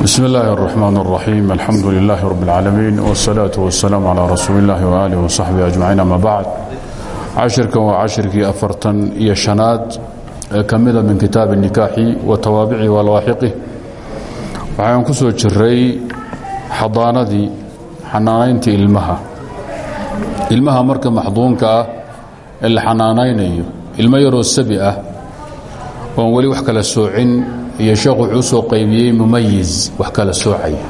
bsm اllahi الرحmn الرaxيim alxamdu لlah rb اlcaalamiin wالsalaaة wالsalaam عlى rasuuli اllahi وaalih وصaxbihi aجmaciin ama bacd cashirkan waa cashirkii afartan iyo shanaad ee ka mida min kitaabi الnikaaxi wa tawaabici walwaaxiqih waxaan ku soo jiray xadaanadii xanaanayntii ilmaha ilmaha marka maxduunka ah ee la xanaanaynayo ilmo yaroo sabi ah oon weli wax kala soocin iyo sheekhu wuxuu usoo qaybiyey mumayiz wax kala soocaya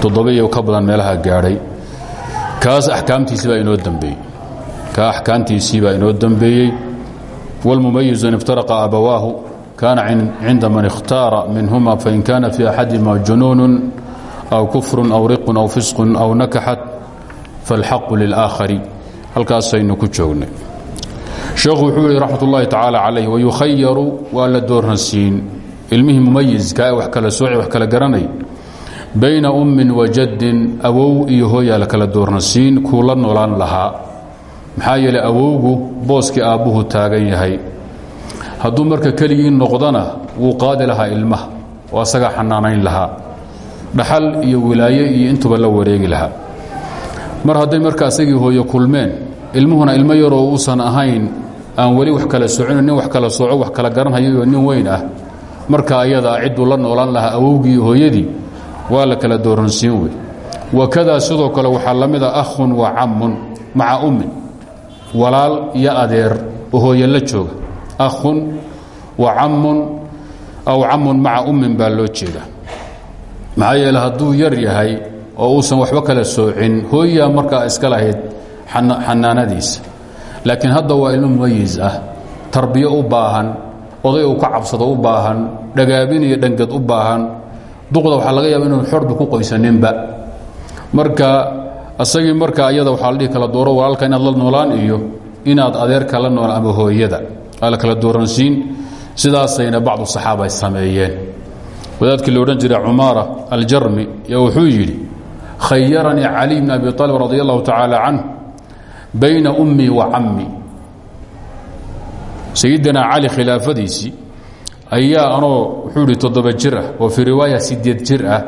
toddobiyo ka badan meelaha gaadhay kaas axkaamtiisii baa inoo dambeeyey kaa axkaamtiisii baa inoo dambeeyey wاlmumayizu in iftaraqa abawaahu kaana cinda man ikhtaara minhuma fain kana fii axadihima junuunu aw kufru aw riqun aw fisqun aw nakaxat faاlxaqu lilآakhari halkaasaynu ku joognay sheekhu wuxuu yihi raxmat ullahi tacaala calayh wayukhayaru waa la dooransiin ilmihii mumayizka wax kala sooci wax kala garanay. Bayna ummin wa jaddin awow iyo hooyaa la kala dooransiin kuu la noolaan lahaa. Maxaa yeeley awowgu booskii aabbuhu taagan yahay. Hadduu marka keligii noqdana wuu qaadi lahaa ilmaha oo xanaanayn lahaa. Dhaxal iyo wilaaye iyo intuba la wareegi lahaa. Mar hadday marka asagii hooye kulmeen ilmuhuna ilmo yaroo uusan ahayn aan weli wax kala soocino nin wax kala sooco wax kala garanhayo nin weyn ah marka ayadaa cidduu la noolaan lahaa awowgii hooyadii waa la kala dooransiin wey wakadaa sidoo kale waxaa la mid a ahun wa cammun maca ummin walaal iyo adeer oo hooye la jooga. Ahun wa cammun aw cammun maca ummin baa loo jeeda maxaa yeele hadduu yar yahay oo uusan waxba kala soocin hooyaa markaa iska lahayd xanaanadiisa. Laakiin hadda waa ilmo mumayiz ah tarbiyo u baahan oday uu ka cabsado u baahan dhagaabin iyo dhangad u baahan duqda waxaa laga yaaba inuu xorba ku qoysaninba marka asagii marka ayada waxaa la dhihi kala dooro walaalka inaad la noolaan iyo inaad adeerka la noolaan ama hooyada aa la kala dooransiin. Sidaasayna bacdu saxaaba ay sameeyeen. Wadaadkii lo odhan jiray cumaara aljarmi yaa wuxuu yidhi khayaranii cali bn abi aalib radi allahu tacaala canh bayna ummii wa cammi sayidina cali khilaafadiisii ayaa anoo wuxuu ihi toddoba jir ah oo fii riwaaya sideed jir ah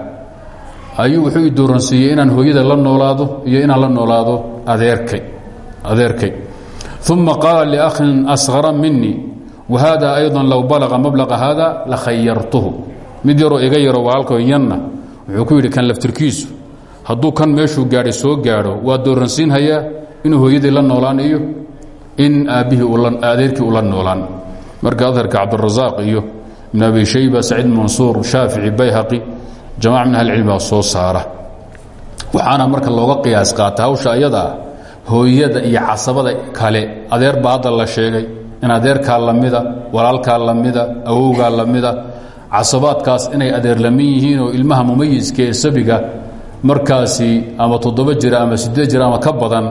ayuu wuxuu i inaan hooyada la noolaado iyo inaan la noolaado adeerkay adeerkay. Uma qaala liakhin asghara minii wa hada ayضa low balaga mablaqa hada la khayartuhu mid yaroo iga yaro walaalka yanna. Wuxuu ku yidhi kan laftirkiisu hadduu kan meeshuu gaadhay soo gaadho waa dooransiinhayaa inuu hooyadii la noolaan iyo in aabbihii adeerkii ula noolaan. Marka adharka cabdirasaaq iyo ibn abi shayba saciid mansuur shaafici bayhaqi jamac min ahlicilm baa soo saara. Waxaana marka looga qiyaas qaata hawsha hooyada iyo casabada kale. Adeer baa hadda la sheegay in adeerkaa lamida walaalkaa lamida awowgaa lamida casabaadkaas inay adeer lamin yihiin oo ilmaha mumayiska ee sabiga markaasi ama toddoba jira ama sideed jira ama ka badan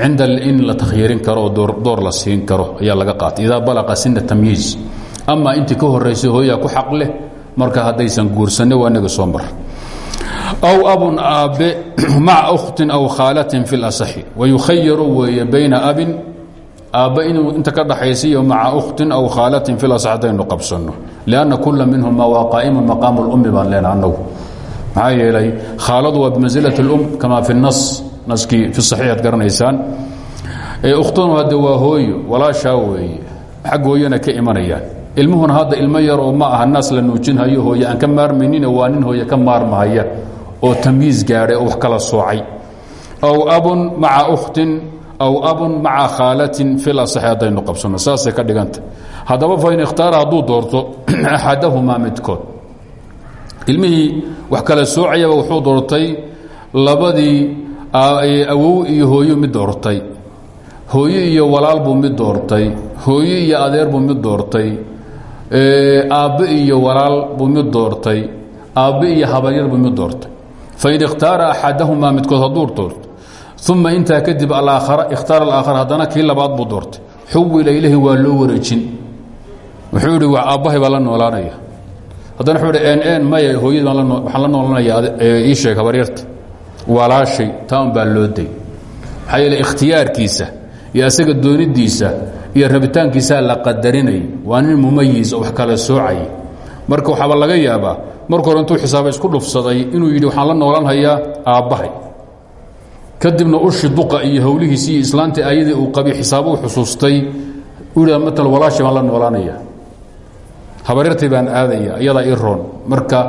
cinda in la takhyiirin karo oo door la siin karo ayaa laga qaatay idaa balaqa sina tamyiiz ama intii ka horaysay hooyaa ku xaq leh marka haddaysan guursanni waa inaga soo mar aw abun aabbe maca ukhtin aw khaalatin fi اlasaxi wayukhayaru weeye bayna abin aabbe inuu inta ka dhaxaysa iyo maca ukhtin aw khaalatin fi lasax haddaynu qabsanno lianna kula minhuma waa qaa'imun maqaamu اlummi baan leena annagu maxaa yeelay khaaladu waa bimansilati اlum kama fi اnas naskii fi saxiix ad garanaysaan. Ukhtanu hadde waa hooyo walaashaa weeye. Xag hooyana ka imanayaan. Ilmuhuna hadda ilmo yar oo ma aha naas la nuujinhayo hooye aan ka maarmaynin waa nin hooye ka maarmahaya oo tamyiis gaadhay oo wax kala soocay. Aw abun maca ukhtin aw abun maca khaalatin fi lasaxi haddaynu qabsanno saasay ka dhiganta. Haddaba fain ikhtaara hadduu doorto axadahumaa midkood. Ilmihii wax kala soocayaba wuxuu doortay labadii awow iyo hooyo mid doortay. Hooyo iyo walaal buu mid doortay. Hooyo iyo adeer buu mid doortay. Aabbe iyo walaal buu mid doortay. Aabbe iyo habaryar buu mid doortay. Fain ikhtaara axadahumaa midkood hadduu doorto uma intaa kadib ikhtaara alaakhara haddana kii labaad buu doortay. Xuwila ilahi waa loo wareejin. Wuxuu idhi aabbahay baa la noolaanaya. Haddana wuxuu ihi n n maya hooyadii waxaan la noolanaya ii sheeg habaryarta walaashay taan baa loo day. Maxaa yeele ikhtiyaarkiisa iyo asaga doonidiisa iyo rabitaankiisaa la qadarinay. Waa nin mumayis oo wax kala soocay marka waxaaba laga yaabaa marka hore intuu xisaaba isku dhufsaday inuu yidhi waxaan la noolan hayaa aabbahay. Kadibna ushi duqa iyo howlihiisii iyo islaantii uu qabi xisaabo u xusuustay u yidha matal walaashay baan la noolaanaya habaryartay baan aadaya iyadaa ii roon. Marka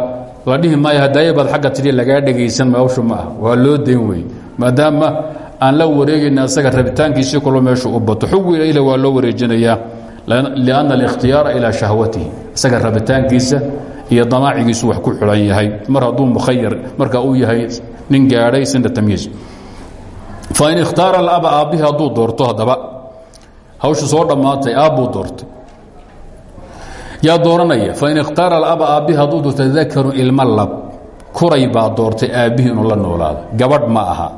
la dhihi maayo hadaaye baad agga tidhi lagaa dhegaysan mawshu ma waa loo dayn wey maadaama aan la wareegayna asaga rabitaankiisii kalo meeshu u bato. Xugwiga ila waa loo wareejinayaa lianna alikhtiyaara ilaa shahwatihi. Isaga rabitaankiisa iyo damaacigiisu wax ku xulan yahay. Mar hadduu mukhayar marka uu yahay nin gaadhay sina tamyiiz fain ikhtaara alaba aabbihi hadduu doorto haddaba hawshu soo dhammaatay aabbuu doortay yaa dooranaya fain ikhtaara alaba aabbihi hadduu doortay dakaru ilma lab. Kuray baa doortay aabbihii inuu la noolaado. Gabadh ma aha.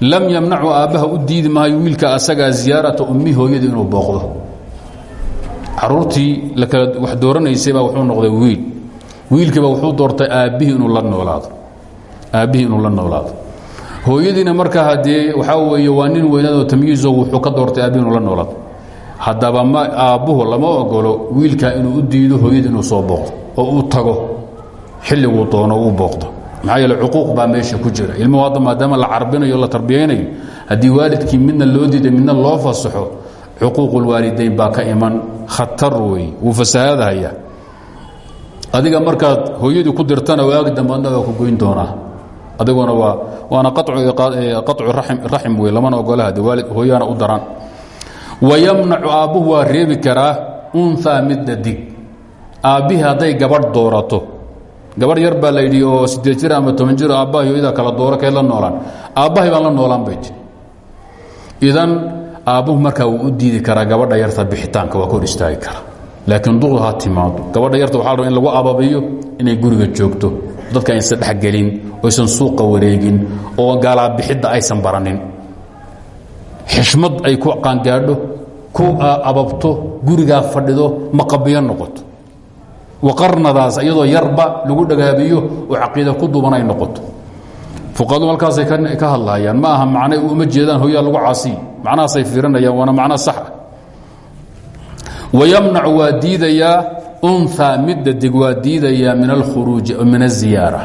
Lam yamnacu aabbaha u diidi maayo wiilka asagaa ziyaarata ummi hooyadii inuu booqdo. Caruurtii wax dooranaysayba wuxuu noqday wiil. Wiilkiiba wuxuu doortay aabbihii la noolaado. Aabbihii inuu la noolaado. Hooyadiina markaa haddee waxaa weeye waa nin weynaadoo tamyiizo wuxuu ka doortay aabbihi inuu la noolaado haddaba ma aabbuhu lama ogolo wiilkaa inuu u diido hooyadii inuu soo booqdo oo uu tago xilliguu doono uu booqdo. Maxaa yeele cuquuq baa meesha ku jira. Ilmuhu hadda maadaama la carbinayo la tarbiyaynayo haddii waalidkii midna loo diiday midna loo fasaxo cuquuqulwaalidayn baa ka iman. Khatar wey wuu fasahaadahaya adiga markaad hooyadii ku dirtana waagi waa ku goyn doonaa. Adiguna waa waana qacu raxim wey lamana ogolahade waalid hooyana u daran wayamnacu aabbuhu waa reebi karaa unhaa midda dig aabbihii hadday gabadh doorato gabadh yar baa layidhi oo sideed jir ama toban jir aabbahay hooyada kala dooro keed la noolaan aabbahay baan la noolaan bay ti idan aabbuhu markaa wuu u diidi karaa gabadha yarta bixitaanka waa ka istaagi kara laakiin duqdu ha timaado gabadha yarta waxa in lagu ababiyo inay guriga joogto dadka aysan dhexgelin oysan suuqa wareegin oo gaalaabixidda aysan baranin xishmad ay ku qaangaadho ku ababto gurigaa fadhido maqabiyo noqoto. Waqarnadaas iyadoo yarba lagu dhagaabiyo oo caqiida ku duuban ay noqoto. Fuqahadu halkaasay ka hadlahayaan ma aha macnay uma jeedaan hooyaa lagu caasiy macnahaasay fiirinayaan waana macno sax ah. Wayamnacu waa diidayaa unhaa midda dig waa diidayaa min alkhuruuji min aziyaara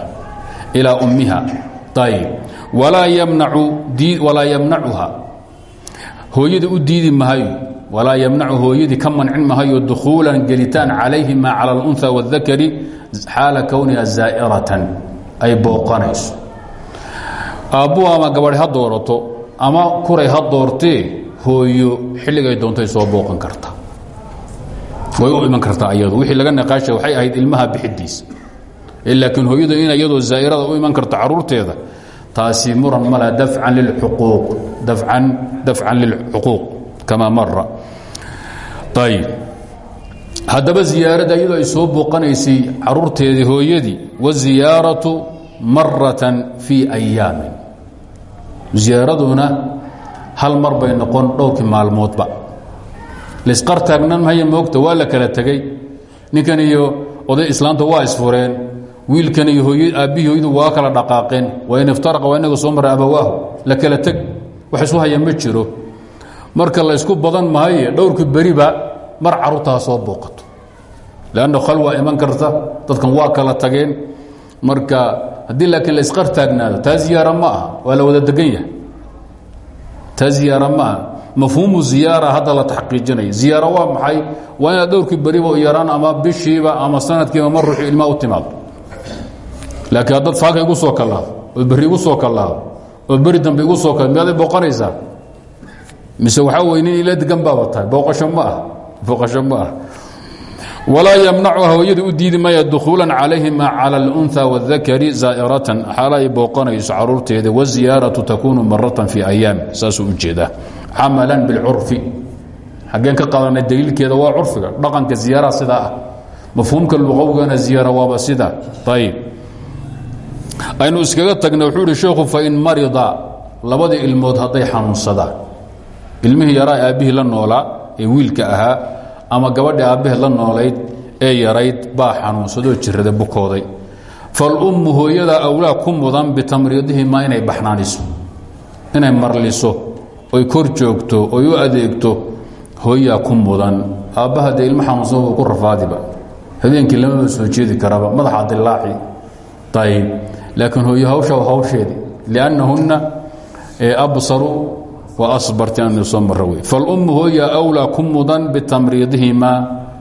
ilaa ummiha. Ayb walaa yamnacuha hooyada u diidi mahayo walaa yamnacu hooyadii ka mancin mahayo dukhuulan gelitaan calayhima cala alunha waاdakari xaala kowniha zaa'iratan ay booqanayso. Aabbuhu ama gabadh ha doorato ama kuray ha doortee hooyo xilligay doontay soo booqan karta. Way u iman kartaa iyadu. Wixii laga naqaasha waxay ahayd ilmaha bixidiisa. Laakiin hooyadu in iyadoo zaa'irada u iman karto caruurteeda taasi muran mala dafcan lilcuquuq dafcan dafcan lilcuquuq kama mara ayib haddaba ziyaaradda iyadoo soo booqanaysay caruurteedii hooyadii waziyaaratu maratan fii ayaamin ziyaaraduna hal mar bay noqon dhowrkii maalmoodba. Laisqar taagnan maya moogta waa la kala tegey ninkan iyo oday islaamta waa isfureen wiilkan iyo hooy aabbihii hooyadu waa kala dhaqaaqeen. Wain iftaraqa waa inaga soo maray abawaahu la kala teg. Wax isu haya ma jiro. Marka la ysku badan mahaye dhowrkii beriba mar carruurta soo booqato. Leanna khal waa iman karta dadkan waa kala tageen. Marka haddii laakiin la isqar taagnaado taa ziyaara ma aha. Wada degan yahay. Taa ma aha. Mafhuumu ziyaara la taxqiijinaya. Ziyaara waa maxay? Waa inaad dhowrkii yaraan ama bishiiba ama sanadkiiba mar ruuxu ilmaa u timaado laakiin haddaad faaka igu soo kallaado oo berri igu soo kallaado oo beri dambe igu soo kal miyaday booqanaysaa? Mise waxaa wey nin ila degan baaba tahay booqasho ma ah booqasho ma ah. Walaa yamnacuha hooyadu u diidi maya dukhuulan calayhima cala alunha waاdakari zaa'iratan xaala ay booqanayso caruurteeda waziyaaratu takuunu maratan fii ayaam saasuu u jeedaa. Camalan bilcurfi. Xaggeen ka qaadanay daliilkeeda waa curfiga dhaqanka ziyaaraha sidaa ah. Mafhuumka luqowgana ziyaara waaba sidaa. Ayib aynu iskaga tagna wuxuu ihi sheekhu fain marida labadii ilmood hadday xanuunsadaan ilmihii yaraa aabbihii la noolaa ee wiilka ahaa ama gabadhii aabbaheed la noolayd ee yarayd baa xanuunsadoo jirada bukooday. Falummu hooyada awlaa ku mudan bitamriidihimaa inay baxnaaniso. Inay marliso oy kor joogto oy u adeegto hooyaa ku mudan. Aabbaha dee ilmo xanuunsan wuu ku rafaadiba. Habeenkii lamaba soo jeedi karaba madaxa dilaaci ayb laakiin hooyo hawsha hawsheedi. Liannahunna absaru wa asbarti an soo mara wey falummu hooya awlaa ku mudan bitamriidihimaa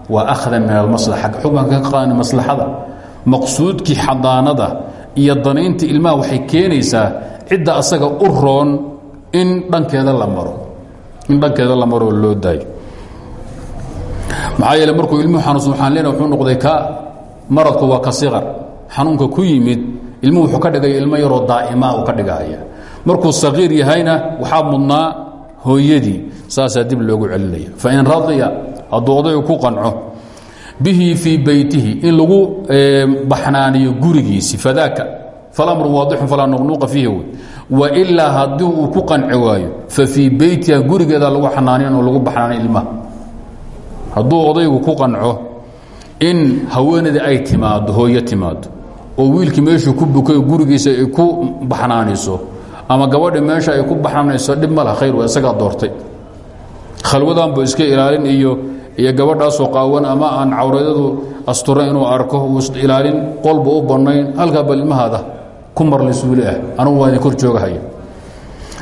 wa akhdan min almaslaxa. Xukunka ka qaani maslaxada maqsuudkii xadaanada iyo danaynta ilmaha waxay keenaysaa cidda asaga u roon in dhankeeda la maro in dhankeeda la maroo loo daayo. Maxaa yeele markuu ilmuhu xanuunsan ilmuhu wuxuu ka dhigaya ilmo yaroo daa'imaa uu ka dhigahaya markuu saqiir yahayna waxaa mudnaa hooyadii saasaa dib loogu celinaya fain radiya hadduu ku qanco bihi fii beytihi in lagu baxnaaniyo gurigiisi fadaaka falamru waadixun falaa nuqnuuqa fiihi wey wailaa haddii ku qanci fa fii beytiha gurigeeda lagu xanaanin oo lagu baxnaaniy ilmaha. Hadduu odaygu ku qanco in haweenadii ay timaado hooyo timaado oo wiilkii meeshuu ku bukay gurigiisa ay ku baxnaaniso ama gabadhi meesha ay ku baxnaanayso dhib ma laha khayr waa isagaa doortay. Khalwadan buu iska ilaalin iyo iyo gabadhaasoo qaawan ama aan cawreedadu asturan inuu arko ilaalin qolba u bannayn halkaa bal ku marlisuuli ah anugu waa idin kor joogahaya.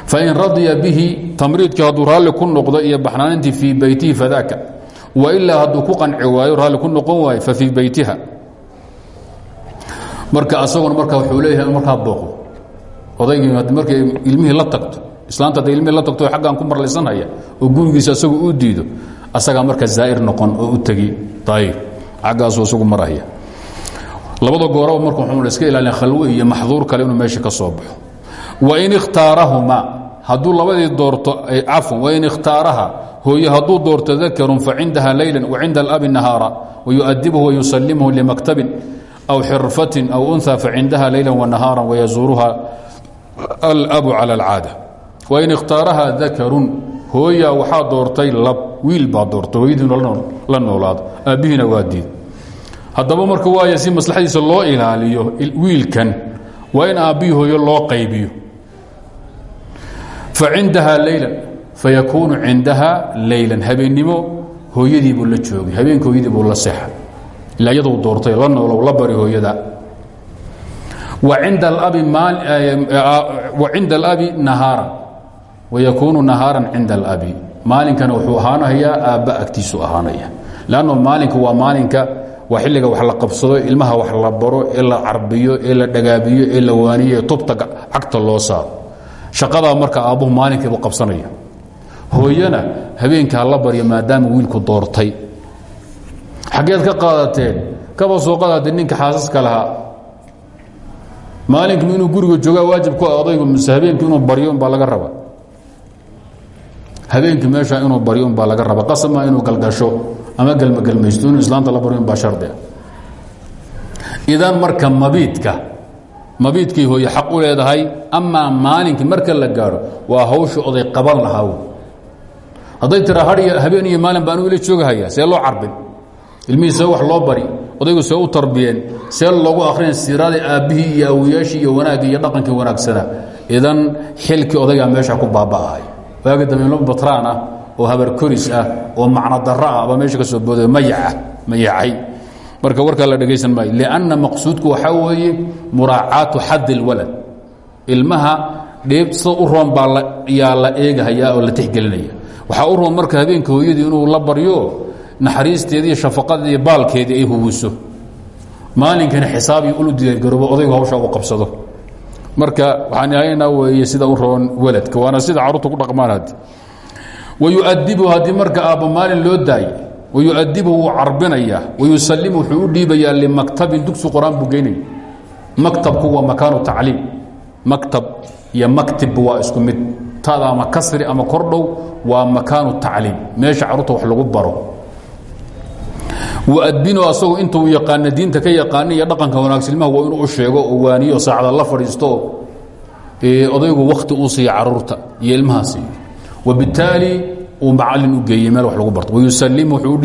Fain radiya bihi tamriidkii hadduu raalli ku noqdo iyo baxnaanintii fii beytihi fadaaka wailaa hadduu ku qanci waayo raalli ku noqon waayo fa fii beytiha marka asaguna marka wuxuu leeyahay markaa booqdo odaygii markay ilmihii la tagto islaanta hadday ilmihii la tagto aggaan ku marlaysanhaya oo gurigiisa asagu u diido asagaa marka zaa'ir noqon oo u tegi ayib xaggaasuu isagu maraya. Labada gooraba marka wuxuu iska ilaalin khalwo iyo maxduur kale inuu meesha ka soo baxo. Wain ikhtaarahumaa hadduu labadii doorto cafwan wain ikhtaaraha hooye hadduu doorto dakarun facindaha leyla wacinda alabi nahaara wayuadibuhu wayusalimhu limaktabin aw xirfatin aw unha facindaha leyla wanahaara wayazuuruha alabu cala alcaada wain ikhtaaraha dakarun hooya waxaa doortay lab wiil baa doortay hooyadiinu la noolaado aabbihiina waa diid haddaba marka waaya si maslaxadiisa loo ilaaliyo wiilkan waa in aabbihii hooyo loo qaybiyo facindaha leylan fayakuunu cindaha leylan habeennimo hooyadii buu la joogay habeenka hooyadii la seexay ila iyaduu doortay la noolow la bari hooyada. Wacinda alabi nahaara. Wayakuunu nahaaran cinda alabi. Maalinkana wuxuu ahaanayaa aabba agtiisu ahaanaya. Lanno maalinka waa maalinka waa wax la qabsado ilmaha wax la baro ee la carbiyo la dhagaabiyo ee la waaniyo ee tubta cagta loo saaro. Shaqadaa marka aabbuhu maalinkiibu qabsanaya. Hooyana habeenkaa la baryo maadaama wiilku doortay xaggeed ka qaadateen kaba soo qaadateen ninka xaasaska lahaa. Maalinkiiba inuu guriga joogaa waajib ku odaygu mise habeenkii inuu baryo unbaa laga raba habeenkii meesha inuu baryo unbaa laga raba qasama inuu galgasho ama gelmagelmaysto inuu islaanta la baryo unbaa shardia idan marka mabiidka mabiidkay hooye xaq u leedahay amaa maalinkii marka la gaadho waa hawsha oday qaban lahaa. Hadday tiraa haiyo habeen iyo maalin baan ila joogahaya see loo carbin ilmihii see wax loo bari odaygu see u tarbiyeen see loogu akhrina siiraadii aabbihii iyo awiyaashii iyo wanaaggii iyo dhaqankii idan xilkii odaygaa meesha ku baaba'ahay waagi dambe ilmo batraan ah oo habar koris ah oo macno darro ah baa meesha ka soo boodaya mayaca mayacay marka warkaa la dhegaysan maayo lianna maqsuudku waxaa weeye muraacaatu xadi اlwalad ilmaha dheeb sida u roon baa yaa la eegahayaa oo la tixgelinaya. Waxaa u roon marka habeenka hooyadii inuu la baryo naxariisteedii shafaqadii iyo baalkeedii ay huwiso maalinkana xisaabii ulu diyaargaroobo odaygu hawsha uu qabsado. Marka waxaan ahaynaa weeye sida u roon waladka waana sida carruurta ku dhaqmaan haddi wayuadibu haddii marka aabba maalin loo daayo wayuadibu wuu carbinayaa wayusalimu wuxuu u dhiibayaa limaktabin dugsi qor-aan buu geynaya maktabku waa makaanu tacliim. Maktab iyo maktibba waa isku mid. Taada ama kasri ama kordhow waa makaanu tacliim. Meesha carruurta wax lagu baro waadbino asagu intuu yaqaana diinta ka yaqaana iyo dhaqanka wanaagsan ilmaha waa inuu u sheego oo waaniyo saacada la fadhiisto. Odaygu wakti uu siiya carruurta iyo ilmaha siiyo wabittaali uu u geeyey meel wax lagu barto. Wayusalimu wuxuu u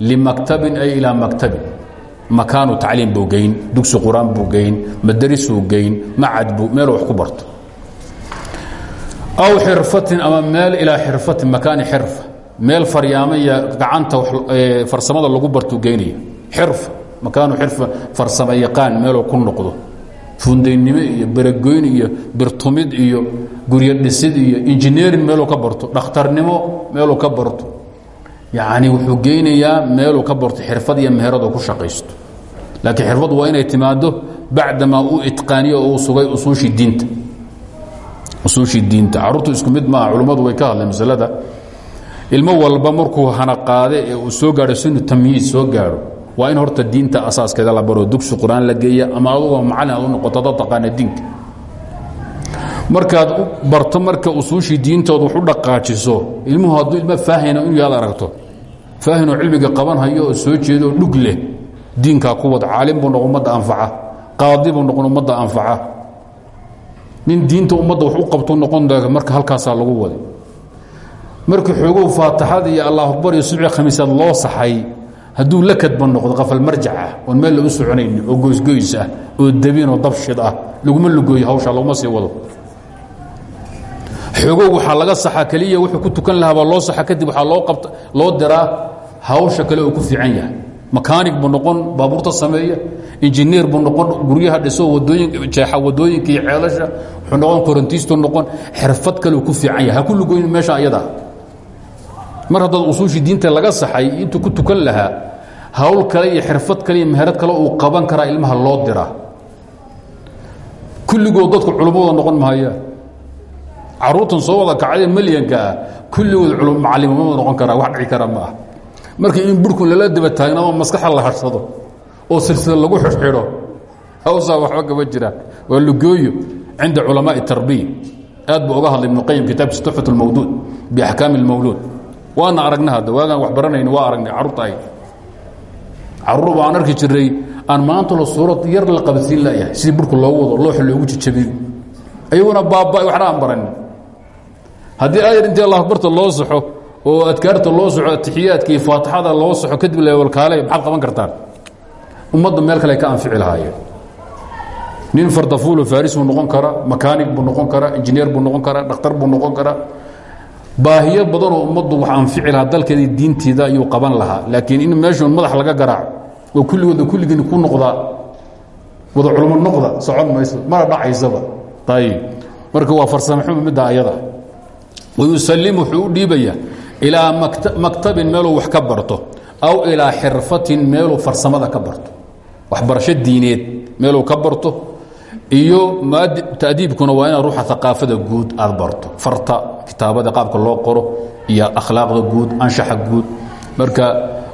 limaktabin ay ilaa maktabin. Makaanu tacliim buu dugsi qur'aan buu geyn madarisuu geyn macad buu meel wax ku barto. Aw xirfatin ama meel ilaa xirfatin makaani xirfa meel faryaamo iyo gacanta farsamada lagu bartuu geynaya xirfa makaanu xirfa farsamo yaqaan meeluu ku noqdo. Fundaynimo iyo beragoyn iyo birtumid iyo guryo dhisid iyo injineerin meeluu ka barto. Dhakhtarnimo meeluu ka barto. Yacni wuxuu geynayaa meeluu ka barto xirfad iyo meheradu ku shaqaysto. Laakiin xirfadu waa inay timaado bacdamaa uu itqaaniyo oo uu sugay usuushii diinta. Usuushii diinta. Carruurtu isku mid maaha culummadu way ka hadleen masalada ilmo walba markuu hana qaade ee uu soo gaadho sinu tamyiis soo gaadho waa in horta diinta asaaskeeda la baro dugsi qur'aan la geeya ama adugoo macallin aad noqoto dad diinka. Markaad barto marka usuushii diintooda wax u dhaqaajiso ilmuhu hadduu ilmo faahina inuu yaad aragto faahinoo cilmiga qaban hayo oo soo jeedo dhug leh diinkaa ku wad caalim buu noqon anfaca qaadi buu noqon anfaca. Nin diinta ummadda wax u noqon marka halkaasaa lagu waday markii xoogow faataxada iyo allah akbar iyo subci khamiisaad loo saxay hadduu la kadba noqdo qafalmarjac ah oon meel la u soconayn oo goysgoys ah oo dabin oo dabshid ah laguma lugooyo hawsha laguma sii wado. Xoogow waxaa laga saxaa keliya wuxuu ku tukan lahaabaa loo saxa kadib waxaa loo qabta loo diraa hawsha kale uu ku fiican yahay. Makaanig buu noqon baabuurta sameeya injineer buu noqon guryaha dhiso wadooyin jeexa waddooyinka iyo ceelasha wuxuu noqon korontiistu noqon xirfad kale uu ku fiican yahay. Ha ku lugoyn meesha ayada mar haddaad usuushii diinta laga saxay intuu ku tukan lahaa hawl kale iyo xirfad kale iyo meherad kale uu qaban karaa ilmaha loo diraa kulligood dadku culummada noqon mahayaan caruurtan soo wada kacday milyanka ah kulligood macallimnimada noqon karaa wax dhici kara ma ah marka in burhkun lala daba taagna oo maskaxa la harsado oo silsila lagu xidhxidho hawsaa waxba kama jiraan waa lugooyo cinda culamaai tarbiya. Aad buu oga hadlay ibnu qayim kitaabkiisa tuxfat اlmawduud biaxkaami اlmawluud waana aragna hadda waagaan wax baranayni waa aragnay carruurta ay carruur baan arki jiray aan maanta la suurad yar la qabadsiin layahay sidii burhku loogu wado looxa loogu jajabiyo ayaguna baaba waxna aan baranin haddii ayar intii allah akbarta loo saxo oo adkaarta loo soco atixiyaadka iyo faatixada loo saxo kadib leewalkaale maxaad qaban kartaan? Ummadda meel kale ka anfici lahaayeen. Nin fardafuulo faris buu noqon karaa makaanig buu noqon karaa injineer buu noqon karaa dhakhtar buu noqon karaa baahiyo badanoo ummaddu wax anfici lahaa dalkeedii diinteeda ayuu qaban lahaa. Laakiin in meeshuun madax laga garaaco oo kulligooda kulligiin ku noqdaa wada culmo noqda socon mayso mana dhacaysaba. Ayib marka waa farsamaxuma midda ayada. Wayusallim wuxuu u dhiibayaa ilaa maktabin meeluu wax ka barto aw ilaa xirfatin meeluu farsamada ka barto. Waxbarasho diineed meeluu ka barto iyo tadiibkuna waa inaad ruuxa aqaafada guud aad barto. Farta kitaabada qaabka loo qoro iyo akhlaaqda guud anshaxa guud. Marka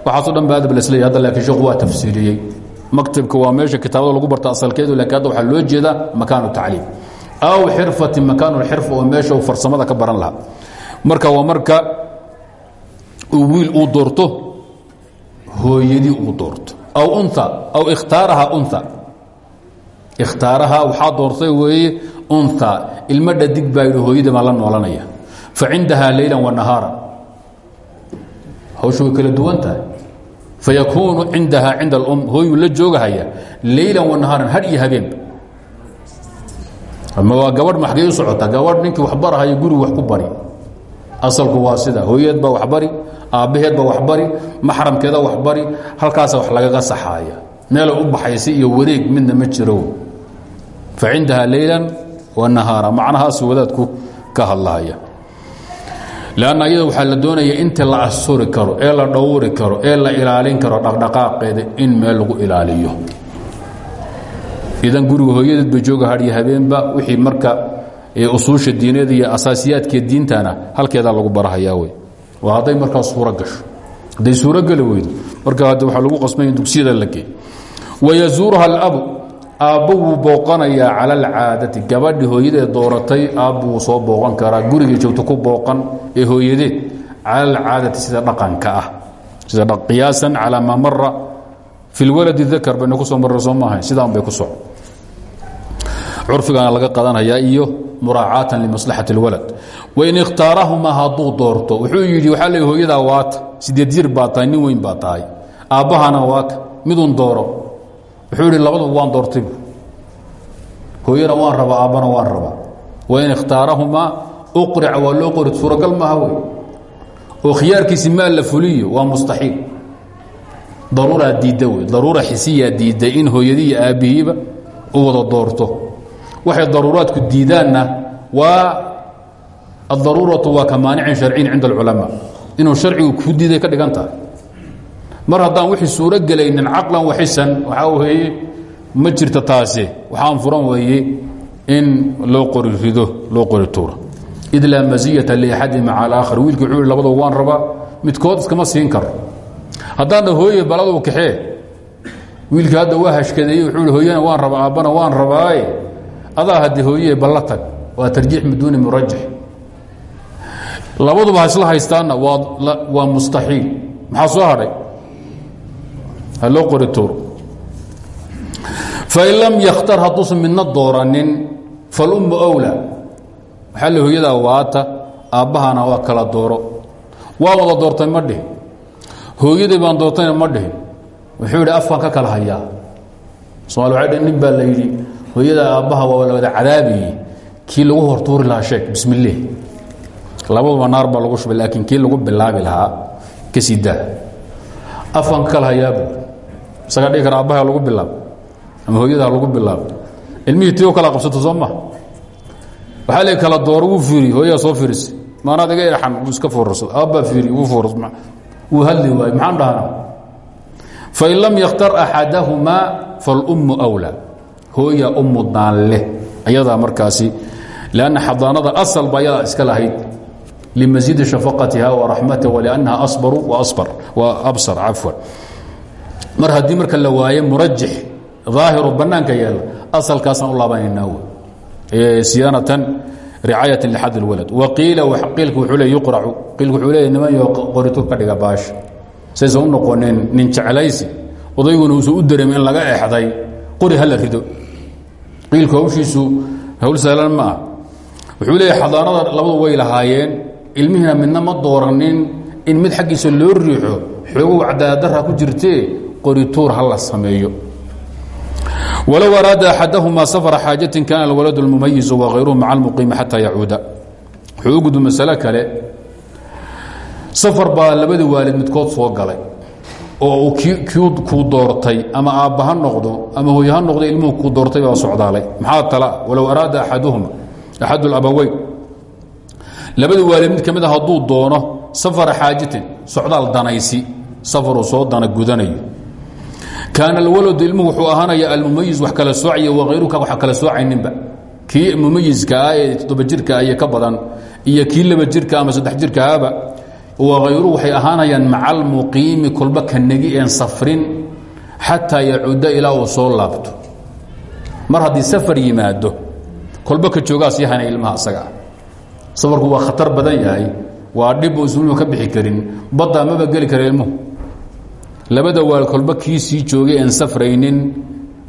waxaaso dhan ba adab lasleeyay hadda laakiin sheekhu waa tafsiiriyey. Maktabka waa meesha kitaabada lagu barta asalkeedu lakiin hadda waxaa loo jeedaa makaanu tacliim. Aw xirfatin makaanu xirfa oo meesha uu farsamada ka baran lahaa. Marka waa marka uu wiil uu doorto hooyadii uu doorto. Aw unha aw ikhtaaraha unha ikhtaaraha waxaa doortay weeye unha ilmo dhadig baa yidhi hooyadii baa la noolanaya. Fa cindaha leyla wa nahaara. Hawshu kala duwan tahay. Fayakuunu cindaha cinda alum. Hooyuu la joogahaya. Leyla wa nahaaran had iyo habeenba waa gabadh maxgay u socota gabadh ninkii wax barahayo gurigu wax ku bari. Asalku waa sida hooyadeed baa waxbari aabbaheed baa waxbari maxramkeeda waxbari halkaasa wax lagaga saxaaya. Meelay u baxaysa iyo wareeg midna ma jiro fa cindaha leylan wa nahaara macnahaas wadaadku ka hadlahaya lanna iyada waxaa la doonaya inta la asuri karo ee la dhowri karo ee la ilaalin karo dhaqdhaqaaqeeda in meel lagu ilaaliyo idan guriga hooyadeed ba jooga hadhiyo habeenba wixii marka usuusha diineed iyo asaasiyaadkee diintana halkeedaa lagu barahayaa wey waa hadday markaa suuro gasho hadday suurogeli weydo marka hadde waxaa lagu qasbanya dugsiyada la aabbo wuu booqanayaa cala alcaadati. Gabadhi hooyadeed dooratay aabbu soo booqan karaa. Gurigay joogto ku booqan ee hooyadeed cala alcaadati sida dhaqanka ah. Sida qiyaasan calaa maa mara fi lwaladi dakar ku soo marra soo maahayn. Sidaan bay ku soco curfigana laga qadanaya iyo muraacaatan limaslaxati اlwalad wain ikhtaarahumaa hadduu doorto wuxuu yidhi waxaa le hooyadaa waata sideed jir baa tahay weyn baa tahay. Aabbahana midun dooro wuxuu yidhi labaduba waan doortaybu hooyana waan rabaa aabbana waan rabaa. Wain ikhtaarahumaa uqrica waa loo qori suuragal maaha wey. Oo khiyaarkiisi maa la fuliyo waa mustaxiil. Daruuraa diidda wey. Daruura xisiyaa diidday in hooyadii iyo aabbihiiba u wada doorto. Waxay daruuraadku diidaanna waa adaruuratu waa ka maanicin sharciyin cinda alculamaa. Inuu sharcigu ku diiday ka dhigan mar haddaan wixii suuro gelaynin caqlan waxisan waxaa weeye ma jirta taasi. Waxaan furan weeye in loo qori rido loo qori tuuro. Id laa masiyata liaxadihima cala aakhar wiilkii wuxuu hi labadaba waan rabaa midkood iskama siin karo. Haddaanna hooye baladuu kaxee. Wiilkii hadda waa hashkadeeye wuxuu hi hooyana waan rabaa aabbana waan rabaaye. Adaa haddii hooyee balla tag waa tarjiix min duuni murajax labaduba ha isla haystaanna waa mustaxiil. Maxaa soo hadhay ha loo qori tuuro fain lam yakhtar hadduusan midna dooranin falummu wla waxaa le hooyadaa waata aabbahana waa kala dooro. Waa wada doortay ma dhihin hooyadii baan doortayna ma dhihin wuxuu yidhi afkaan ka kala hayaa. Somaali waxay dhi nin baa la yidhi hooyadaa aabbaha waa la wada cadaabiye kii lagu hortuuri lahaa sheeg bismillaah labaduba naar isagaa dhigi kara aabbaha lagu bilaabo ama hooyadaa lagu bilaabo ilmihii tii u kala qabsato soo ma. Waxaa le kala dooro wuu fiiri hooyadaa soo fiirisay maanaad iga eexan wuu iska foorarsada aabbaa fiiri wuu fooras wuu hadli waaye maxaan dhahnaa? Fain lam yakhtar axadahumaa falummu wlaa hooya ummu daan leh ayadaa markaasi lanna xadaanada asalba ayadaa iska lahayd. Limasiidi shafaqatiha waraxmatiha waliannaha asbaru waasbar wa absar cafwan mar haddii marka la waaye murajix ظaahiru banaanka yeela asalkaasaan u laabanaynaa siyaanatan ricaayatan lixad اlwalad waqiila qiilka wuxuu le yuqracu. Qiilka wuxuu leeya niman yo qoritur ka dhiga baasha. Saysan noqonin nin jeclaysi odayguna uusan u dareemin in laga exday qori hala rido. Qiilku hawshiisu hawl sahlan ma wuxuu leeya xadaanada labadu way lahaayeen ilmihiina midna ma dooranin in mid xaggiisa loo riixo xoogow cadaaladdarra ku jirtee qorituur ha la sameeyo. Walow araada axadahumaa safra xaajatin kaana alwaladu اlmumayizu wahayruhu maca almuqiimi xataa yacuuda. Wuxuu u gudbo masalo kale. Safar baa labadii waalid midkood soo galay oo kuu doortay ama aabba noqdo ama hooy noqdo ilmuhu kuu doortay baa socdaalay. Maxaa tala? Walow araada axaduhuma axadu labaweyn labada waalid mid ka mid ah a doono safara xaajatin socdaal danaysi. Safaruu soo dana gudanayo kaana alwaladu ilmuhu wuxuu ahaanaya almumayiz wax kala soocaya waayruka wax kala soocayninba kii mumayiska ah ee toddoba jirka iyo ka badan iyo kii laba jirka ama saddex jirkaaba waayru waxay ahaanayaan maca almuqiimi kolba ka negi een safrin xataa yacuuda ilaa uu soo mar haddii safar yimaado kolba ka joogaa sii ilmaha asaga ah safarku waa khatar badan yahay waa dhib uusan ilmuhu ka bixi karin baddaa maba kara ilmuhu labada waal kolba kii sii joogay aan safraynin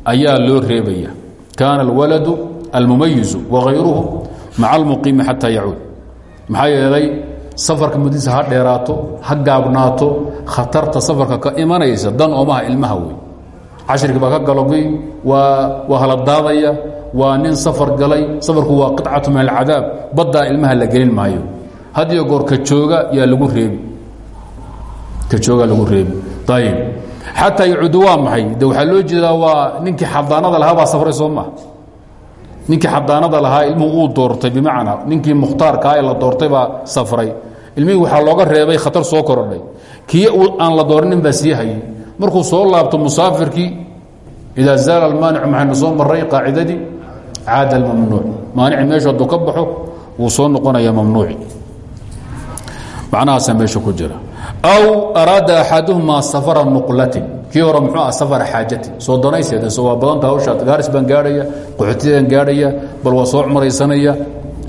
ayaa loo reebaya. Kaana alwaladu almumayizu wagayruhu maca almuqiimi xataa yacuud. Maxaa yeelay safarka muddiisa ha dheeraato ha gaabnaato khatarta safarka ka imanaysa dan oomaha ilmaha wey cashrigi baa ka galogay waa waa hala daadaya waa nin safar galay safarku waa qicatu min alcadaab baddaa ilmaha la gelin maayo. Hadiyo goor ka jooga yaa lagu reebi. Ka jooga lagu reebi xataa yacuudu waa maxay de waxaa loo jeedaa waa ninkii xadaanada lahaa baa safray soo maa ninkii xadaanada lahaa ilmuhu uu doortay bimacnaa ninkii mukhtaarkaa ee la doortay baa safray ilmihii waxaa looga reebay khatar soo korodhay kii aan la doornin baa sii hayay markuu soo laabto musaafirkii idaa zaala almaanicu maxaynu soo maray qaacidadii caada almamnuuc maanici meeshu hadduu ka baxo wuu soo noqonaya mamnuuci macnahaasaa meesha ku jira aw araada axaduhumaa safara nuqlatin. Kii hore muxuu ah safara xaajatin. Soo danayseeda so waa badanta hawshaad gaaris baan gaadhaya qaxootiyadan gaadhaya bal waa soo cumraysanaya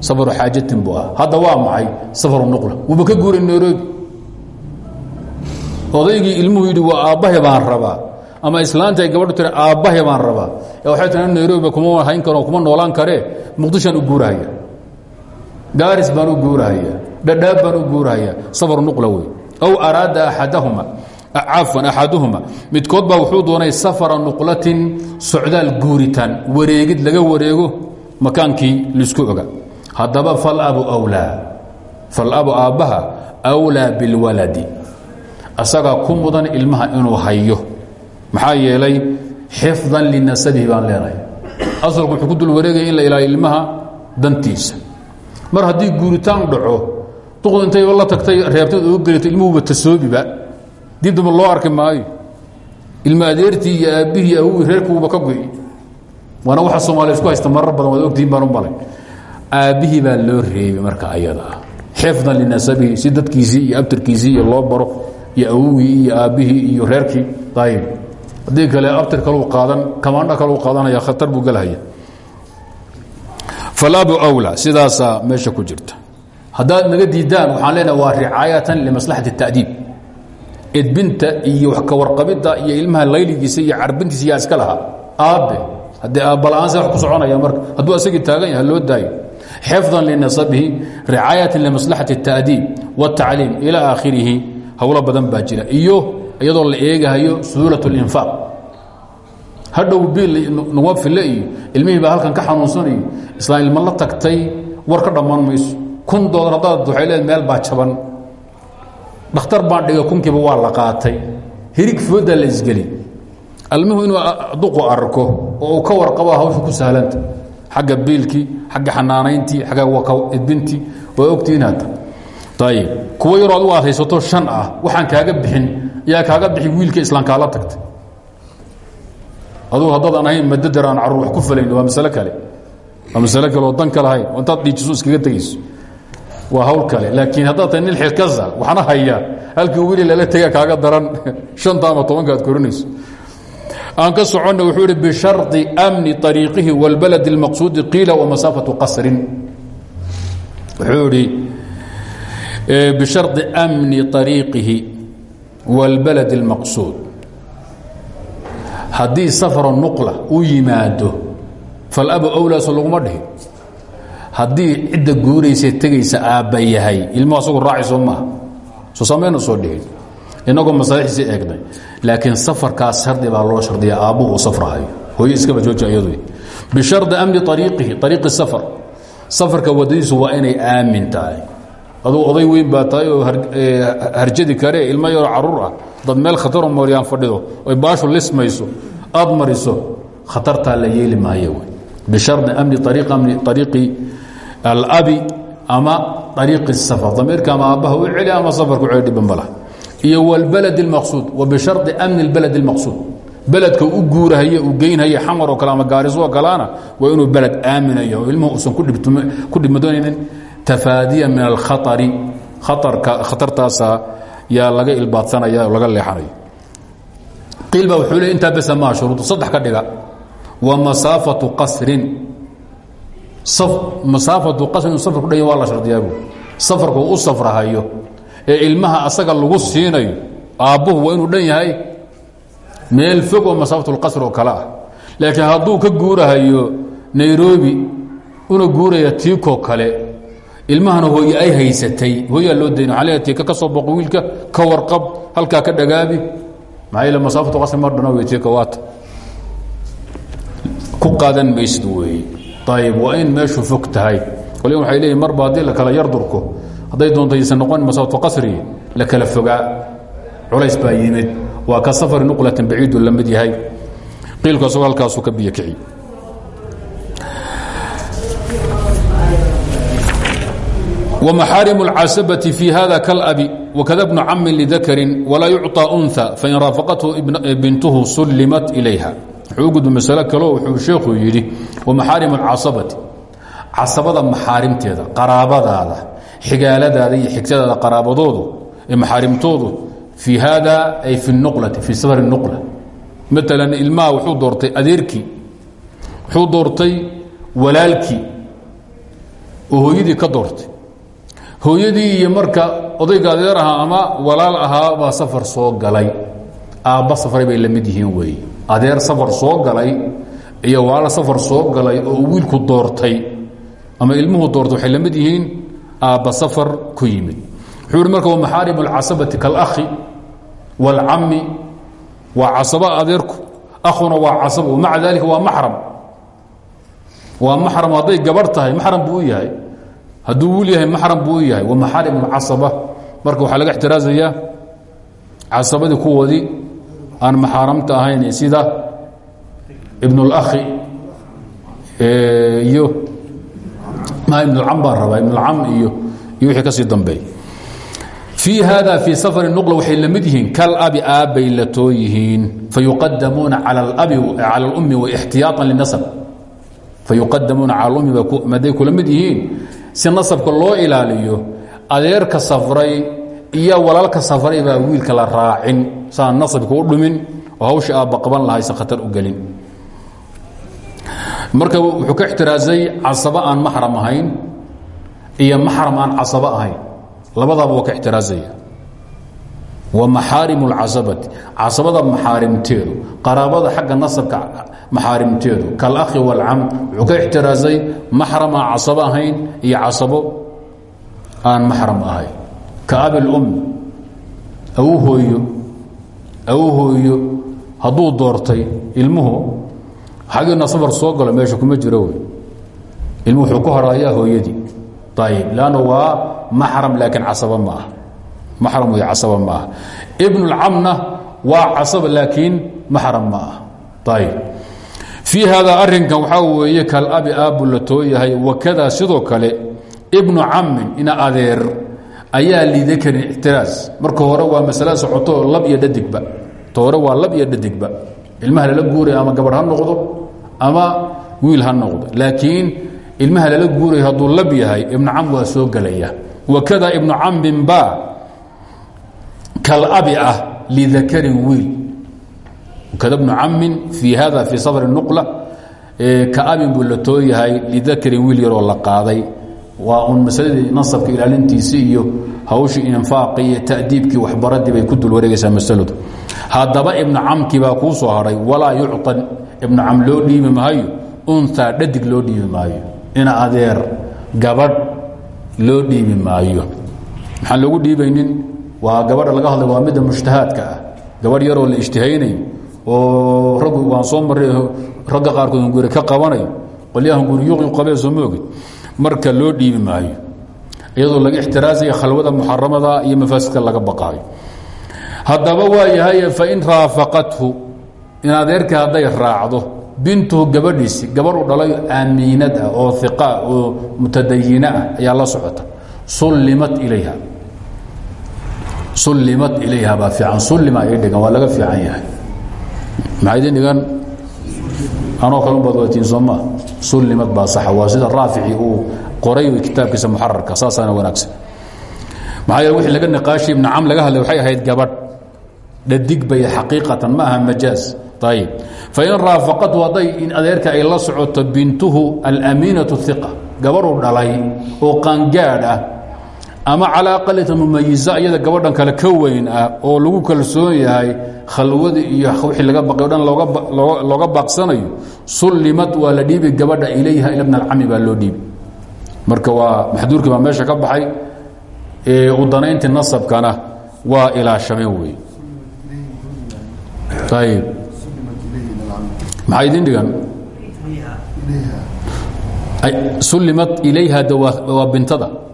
safaru xaajatin buu ah hadda waa maxay? Safaru nuqla. Wuuba ka guuray nairobi. Odaygii ilmuhu yidhi waa aabbahe baan rabaa. Ama islaanta ay gabadhu tiri aabbahe baan rabaa. Ee waxay tii nairobi kuma hayn karo kuma noolaan karee muqdishaan u guurahaya. Gaaris baan u guurahaya. Dhadhaab baan u guurahaya. Safaru nuqla wey aw araada aadahuma cafwan axaduhuma midkood baa wuxuu doonay safara nuqlatin socdaal guuritaan wareegid laga wareego makaankii la isku oga haddaba falabu wlaa falabu aabbaha wlaa bilwaladi asagaa ku mudan ilmaha inuu hayo maxaa yeelay xifdan linasabihi baan leenahay asalku wuxuu ku dul wareegaya in la ilaaliyo ilmaha mar haddii guuritaan dhaco duqdu intay la tagtay reebtad oo gelito ilmuhuba tasoobiba dib damba loo arki maayo. Ilma adeertii iyo aabbihii awowii reerkuuba ka goy waana waxa soomaaliya isku haysta marar badan waad ogtihiin baan u malay. Aabbihii baa loo reebay marka ayada. Ah xifdan linasabihi si dadkiisii iyo abtirkiisii iyo loo baro iyo awowii iyo aabbihii iyo reerkii. Ayib haddii kale abtir kalu qaadan kamaandha kalu qaadanaya khatar buu gelhaya falabu wlaa sidaasaa meesha ku jirta haddaad naga diidaan waxaan leenaha waa ricaayatan limaslaxati اta'diib edbinta iyo wax ka warqabidda iyo ilmaha layligiisa iyo carbintiisa yaa iska lahaa aabbe haddee aabbala-aan se wax ku soconaya marka hadduu asagii taagan yaha loo daayo xifdan linasabihi ricaayatan limaslaxati اta'diib wاtacliim ilى aakhirihi howlo badan baa jira iyo iyadoo la eegahayo suhuulaة اlinfaaq hadhow biil naguma fille iyo ilmihii baa halkan ka xanuunsanayo islaan ilma la tagtay war ka dhammaan mayso kun doolar haddaad waxay leed meel baa jaban. Dhakhtar baan dhiga kunkiiba waa la qaatay. Hirig foodaa la isgeli. Almuhu inuu duqu arko oo ka warqabo hawsha ku sahlanta xagga biilkii xagga xanaanayntii agga edbintii waa ogtihiin hadda ayib kuwa yaroo adugu aad haysato shan ah waxaan kaaga bixin yaa kaaga bixi wiilka islaamkaala tagtay adugu ahayn madadar aan carruur wax ku falayn waa masale kale. Waa masale kale oo dan ka lahayn oo intaad iskaga tegayso waa hawl kale laakiin haddaad tahay nin xilkasa waxna haya halkii weli lala tega kaaga daran shanta ama tobanka aad korinayso aan ka soconna wuxuu ihi bisharطi amni طariiqihi wاlbalad اlmaqsuudi qiila wamasaafatu qasrin wuxuu idhi bisharطi amni طariiqihi wاlbalad اlmaqsuud haddii safaro nuqla uu yimaado falabu awlaaso laguma dhihin haddii cidda guuraysa tegaysa aabba yahay ilmuhu asagu raaci soo maaha. Soo samayna soo dhihin eegnay. Laakiin safarkaas shardi baa loo shardiya aabbuhu uu safrahayo hooyo iskaba jooji iyadu bishardi amni ariiqihi ariiqi safar. Safarka waddadiisu waa inay aamin tahay. Aduu oday weyn baa tahay oo harjadi kare ilmo yaroo carruur ah. Dad meel khataroo mooryaan fadhido oy baashu lismayso aad mariso la yeeli maayo bishardi amni ariiqi alabi ama ariiqi safar damiirka ama aabbaha u celi ama safarka u celi dhiban bala iyo wاlbalad اlmaqsuud wa bishardi amni اlbalad اlmaqsuud beledka u guurahaya uu geynhaya xamar oo kale ama gaariso oo kaleana waa inuu beled aaminayo oo ilmuhu uusan ku dhibmadoonaynin tafaadiya min alkhaطari khaarka khatartaasa yaa laga ilbaadsanaya oo laga leexanaya qiil baa wuxuu le intaa besa maa shuruud saddex ka dhiga wa masaafatu qasrin masaafatu qasrin inu safar ku dhaya waa la shardiyaabu safarku u safrahayo ee ilmaha asaga lagu siinayo aabbuhu waa inuu dhan meel fog oo masaafatulqasr oo kale ah. Laakiin hadduu ka guurahayo nairobi una guuraya tiikoo kale ilmahana hooye ay haysatay hooyaa loo dayn waa le tiika ka soo boqo wiilka ka warqab halkaa ka dhagaabi. Maxaa yeele masaafatu qasri mar waata. Ku qaadan maysid weeye ayib waa in meeshu fog tahay waliba waxay leeyihin marba haddii la kala yardurko hadday doonto aysan noqon masaafatu qasri la kala fogaa culays baa yimid waa ka safari nuqlatan baciidu la mid yahay qiilku asagoo halkaasuu ka biyo kici ومxاaرم الcاaسبة في hذا كالأbi وkda بن cami لذkri وlaa يuعطى أنثى fain raaفqته بinتhu sulimat إlayha wuxuu gudba masalo kaleo wuxuu sheekhu yidhi wa maxaarim alcasabati. Casabada maxaarimteeda qaraabadaada xigaaladaada iyo xigtadaada qaraabadoodu ee maxaarimtoodu fii haada ay fi nuqlati fii safar nuqla. Maalan ilmaha wuxuu doortay adeerkii wuxuu doortay walaalkii oo hooyadii ka doortay. Hooyadii marka odayga adeer ama walaal ahaa baa safar soo galay. Aabba safaray bay la mid adeer safar soo galay iyo walaal safar soo galay oo wiilku doortay ama ilmuhu doortay waxay la mid yihiin safar ku yimid. Wuxuu ihi marka wamaxaarimu alcasabati kalakhi wاlcami waa casaba adeerku akhuna waa casabo wamaca dalika waa maxram. Waa maxram hadday gabar tahay buu yahay. Hadduu wiil yahay maxram buu u yahay. Wamaxarim اlcasaba marka waxaa laga ixtiraazayaa casabadii kuwoodii aan maxaaramta ahayn sida ibnulakhi iyo ma ibnulcam baan rabaa ibnulcam iyo iyo wixii ka sii dambeey fii hada fii safari nuqla waxay la mid yihiin kalabi aabbay la too yihiin fayuqadamuuna cala اlummi waاxtiyaaan linasab fayuqadamuuna cala lummi maday kula mid yihiin si nasabka loo ilaaliyo adeerka safray iyo walaalka safray baa wiilka la raacin saan nasabka u dhumin oo hawsha aabba qaban lahayse khatar u gelin. Marka wuxuu ka ixtiraazay casabo aan maxram ahayn iyo maxram aan casabo ahayn labadaaba waa ka ixtiraazaya wa maxaarim اlcasabati casabada maxaarimteedu qaraabada xagga nasabka maxaarimteedu kalakhi wاlcam wuxuu ka ixtiraazay maxram aan ahayn iyo casabo aan maxram ahayn ka abi اlum awu hooyo awu hooyo hadduu doortay ilmuhu xagiina safar soo galo meesha kuma jiro wey ilmu wuxuu ku horayaa hooyadii ayib lanna waa maxram laakiin casaba ma ah maxram wey casaba ma ah ibnulcamna waa casaba laakiin maxram ma ah ayib fii haadaa arrinkan waxaa weeye kalabi aabbu la too yahay wakadaa sidoo kale ayaa lidakarin ixtiraas. Marka hore waa masala socoto lab iyo dhadigba. Ta waa lab iyo dhadigba. Ilmaha lala guuraya ama gabadh ha noqdo ama wiil ha noqdo. Laakiin ilmaha lala guuraya hadduu lab yahay ibnu cam waa soo gelaya wakada ibnu cambin baa kalabi ah lidakarin wiil. Kada ibnu cammin fii hada fii safri nuqla kaabin buu la too yahay lidakarin wiil yaroo la qaaday waa un masaladii nasabka ilaalintiisii iyo hawshii infaaqi iyo ta'diibkii waxbaradii bay ku dul wareegaysaa masaladu haddaba ibnu camkii baa kuu soo hadhay walaa yucطan ibnu cam loo dhiibi maayo? Unhaa dhadig loo dhiibi maayo. Ina adeer gabadh loo dhiibi maayo. Maxaan loogu dhiibaynin? Waa gabadha laga hadlay waa midda mushtahaadka ah. Gabadh yaroo la ijtihaynayo oo raggu waan soo marray ragga qaarkood ka qabanayo qolyaha hunguri qabee soo moogid marka loo dhiibi maayo iyadoo laga ixtiraasaya khalwada muxaramada iyo mafaasidka laga baqaayo. Haddaba waa yahay fain raafaqathu in adeerkii hadday raacdo bintuhu gabadhiisi gabadh u dhalay aamiinad ah oo iqa oo mutadayina ah ayaa la socota. Sullimat ilayha. Sullimat ilayha baa fiican. Sullima ay dhigan waa laga fiican yahay. Maxaa idin dhigan anoo kalun baad watiin sooma sullimad baa saxa. Waa sida raafici uu qoray kitaabkiisa muxararka saasaana wanaagsan. Maxaa yeele laga niqaashay ibnu cam laga hadlay waxay ahayd gabadh. Dhadig bay xaqiiqatan ma aha majaaz. Ayib fain raafaqatu hadday in adeerka ay la socoto bintuhu alamiinatu iqa gabadhu dhalay oo qaangaadh ah ama calaa aqalita mumayiza iyada gabadhan kale ka weyn ah oo lagu kalsoon yahay khalwadii iyo wixii laga baqay o dhan looga baaqsanayo sullimad waa la dhiibi gabadha ilayha ila bna alcami baa loo dhiibi marka waa maxduurkii baa meesha ka baxay u danayntii nasabkana waa ilaashameen wey ayib maxaa idin dhigan? Sullimat ilayha waa bintada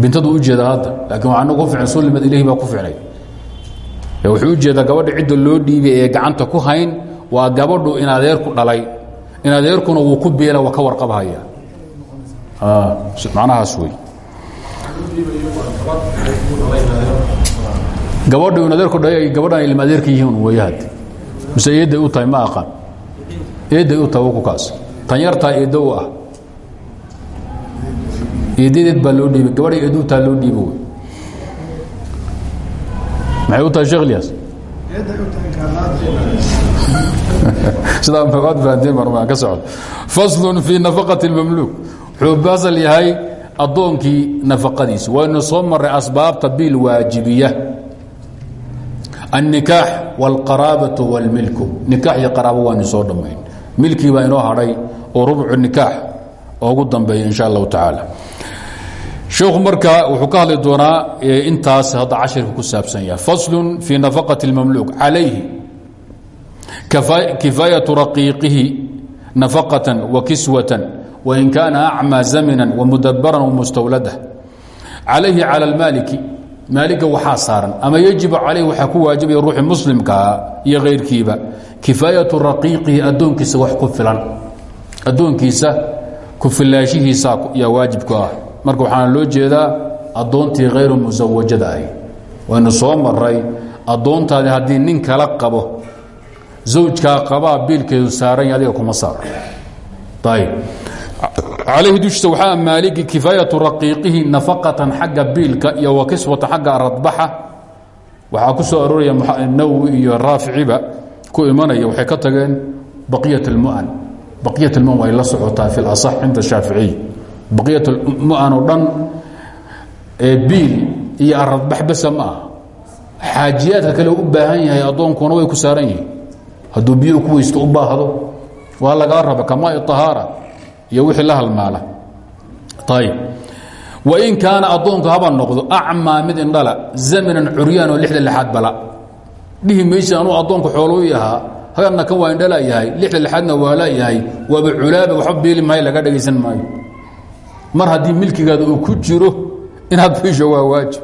bintadu ujeeda hadda laakiin waxaana ku fiican sullimat ilayhi baa ku ficnay wuxuu u jeedaa gabadha cidda loo dhiibay ee gacanta ku hayn waa gabadhu in adeerku dhalay in adeerkuna wuu ku beela waa ka warqabhaya macnahaas wey gabadhu in adeerku dhalay ay gabadhan ilma adeerka yihiin weyahad mise eedday u tahay ma aqaan. Eedday u tahay ku kaas. Tan yartaa eeddo u ah eedadeed baa loo dhiibay gabadhay eeddu taa loo dhiibo wey maxay u tahay sheekh ilyas sidaa ad fahanteen marmaa ka socdo faslun fii nafaqati اlmamluuk wuxuu basal yahay addoonkii nafaqadiisi waynu soo maray asbaabta bil waajibiya الnikaax wاlqaraabaة wاlmilku nikaax iyo qaraabo waanu soo dhammayn milkii baa inoo hadhay oo rubcu nikaax oogu dambeeya in sha allahu tacaala sheekhu marka wuxuu ka hadli doonaa intaas hadda cashirka ku saabsan yahay. Faslu fii nafaqati اlmamluuq calayhi kifaayatu raqiiqihi nafaqatan wa kiswatan wain kaana acmaa zamina wamudabaran wamustawlada calayhi cala almaaliki maaligga waxaa saaran ama yejibu calayhi waxaa ku waajibaya ruuxii muslimkaa iyo keyrkiiba kifaayatu raqiiqihi addoonkiisa wax ku filan. Addoonkiisa ku filaashihiisa yaa waajib ku ah marka waxaana loo jeedaa addoontii khayru musawajada ahi waynu soo maray addoontaadi haddii nin kala qabo zawjkaa qabaa biilkeedu saaran adiga kuma saaro. Ayb calayhi dushiisa waxaa maaligi kifaayatu raqiiqihi nafaqatan xagga biilka iyo wa kiswatan xagga radbaxa waxaa ku soo arooraya nawowi iyo raaficiba ku imanaya waxay ka tageen baqiyat almu'an baqiyat almu'an way la socotaa fi اlasax cinda shaaficiy baqiyat mu'an oo dhan biil iyo aradbax besa ma ah xaajiyaadka kale u baahan yahay addoonkuna way ku saaran yihiin. Hadduu biyo ku weysto u baahdo waa lagaa raba kamaai طahaara iyo wixii la halmaala. Ayb wain kaana addoonku haba noqdo acmaa mid indhala zamanan curyaan oo lixda lixaad bala. Dhihi maysa anuu addoonku xooluu ahaa haganna kan waa indhala yahay lixda lixaadna waa la yahay waaba culaaba waxba biili maayo laga dhagaysan maayo mar haddii milkigaada uu ku jiro inaad biisho waa waajib.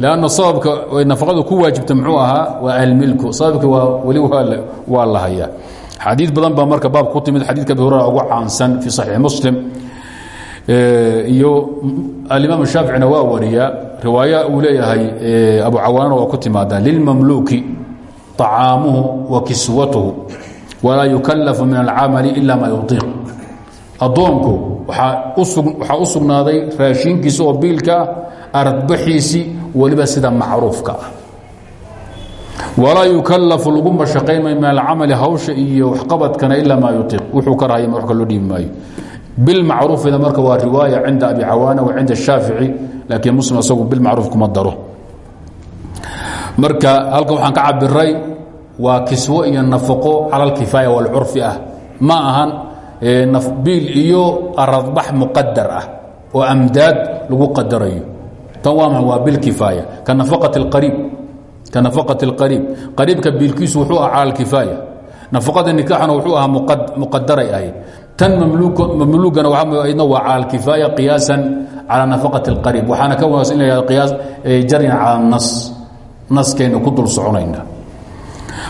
Lanna sababka nafaqadu ku waajibta muxuu ahaa waa almilku sababki weli waa la hayaa. Xadiid badan baa marka baab ku timid xadidka abi hurera ugu caansan fi saxiix muslim. Iyo alimaam shaaficina waa wariyaa riwaaya uu abu cawaanana waa ku timaadaa lilmamluuki طacaamuhu wa kiswatuhu walaa yukallafu min alcamali ila ma yuiiq addoonku waxaa u sugnaaday oo biilka ah aradbaxiisii weliba sida macruufka ah. Walaa yukallafu lagu mashaqaynmayo min alcamali hawsha iyo waxqabadkana ilaa maa yutiiq. Wuxuu ka rahaya wax kaloo dhiibi maayo. Bilmacruufida marka waa riwaaya cinda abi cawaana wa cinda shaafici laakiin muslim isagu bilmacruuf kuma daro. Marka halkan waxaan ka cabiray waa kiswo iyo nafaqo cala alkifaaya walcurfi ah. Ma ahan biil iyo aradbax muqadar ah oo amdaad lagu qadarayo tan waa maa waa bilkifaaya ka nafaqat اlqariib ka nafaqat اlqariib qariibka biilkiisu wuxuu ah cala alkifaaya nafaqada nikaaxana wuxuu ahaa muqadaray ahayd tan mamluugana waadna waa cala alkifaaya qiyaasan cala nafaqat اlqariib waxaana ka wanaagsan in la yhahdo qiyaas jaryan cala nas naskayna ku dul soconaynaa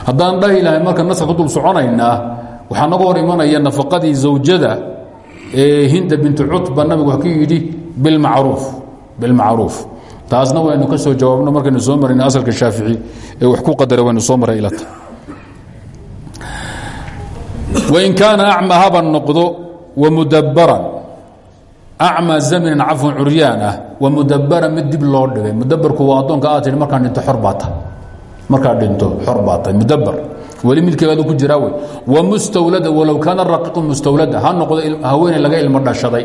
haddaan dhahi lahay marka naska ku dul soconaynaa waxaa naga hor imanaya nafaqadii zawjada ee hinda bintu cutba nabigu ka yidhi bilmacruuf bilmacruuf taasna waynu ka soo jawaabno markaynu soo marayna asalka shaafici ee wax ku qadara waynu soo maray ilata wain kaana acma haba noqdo wamudabaran acma zaminan cafwan curyaan ah wamudabaran mid dib loo dhigay. Mudabarku waa addoonka aad tihi markaan dhinto xor baa tahay markaad dhinto xor baa tahay mudabar weli milkigaadu ku jiraa wey. Wamustawlada walow kaana raqiiqu mustawlada ha noqdo haweeney laga ilmo dhashaday.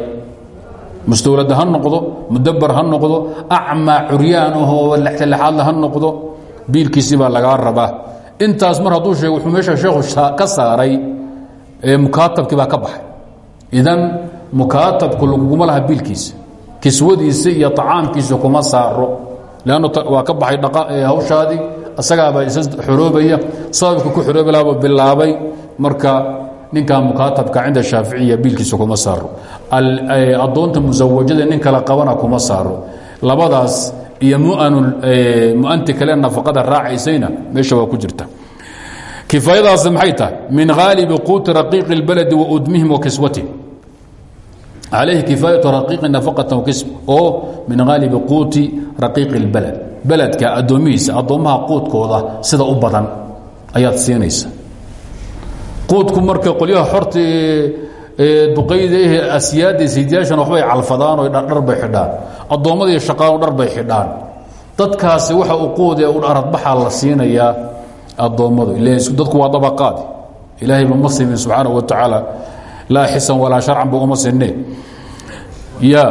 Mustawlada ha noqdo mudabar ha noqdo acmaa curyaan ahoo lextalaxaadla ha noqdo biilkiisii baa lagaa rabaa. Intaas mar hadduu sheego wuxuu meesha sheekhu ka saaray mukaatabkii baa ka baxay. Idan mukaatabku laguguma laha biilkiisa kiswadiisa iyo acaamkiisa kuma saaro lannu waa ka baxay hawshaadii asagaaba isa xoroobaya sababka ku xoroobi lahabu bilaabay marka ninkaa mukaatabka cinda shaaficiya biilkiisa kuma saaro addoonta musawajada nin kala qabana kuma saaro labadaas iyo muanti kale nafaqada raacaysayna meesha ku jirta. Kifaayadaas maxay tahay? Min haalibi quuti raqiiqi اlbaladi wa udmihim wa kiswatihim calayhi kifaayatu raqiiqi nafaqatan wakisb oo min haalibi quuti raqiiqi اlbalad beledka addoomihiisa addoommaha quudkooda sida u badan ayaad siinaysa quudku marka qolyaha xorta duqayda ehe asyaada sidiyaashan waxbay calfadaan oo dhar bay xidhaan addoommadiiyo shaqaanu dhar bay xidhaan dadkaasi waxa uu quudee u aradbaxaa la siinayaa addoommadu dadku waa dabaqaadi ilaahayba ma simin subxaana wa tacaala laa xisan walaa sharcan ba uma sinne. Ya.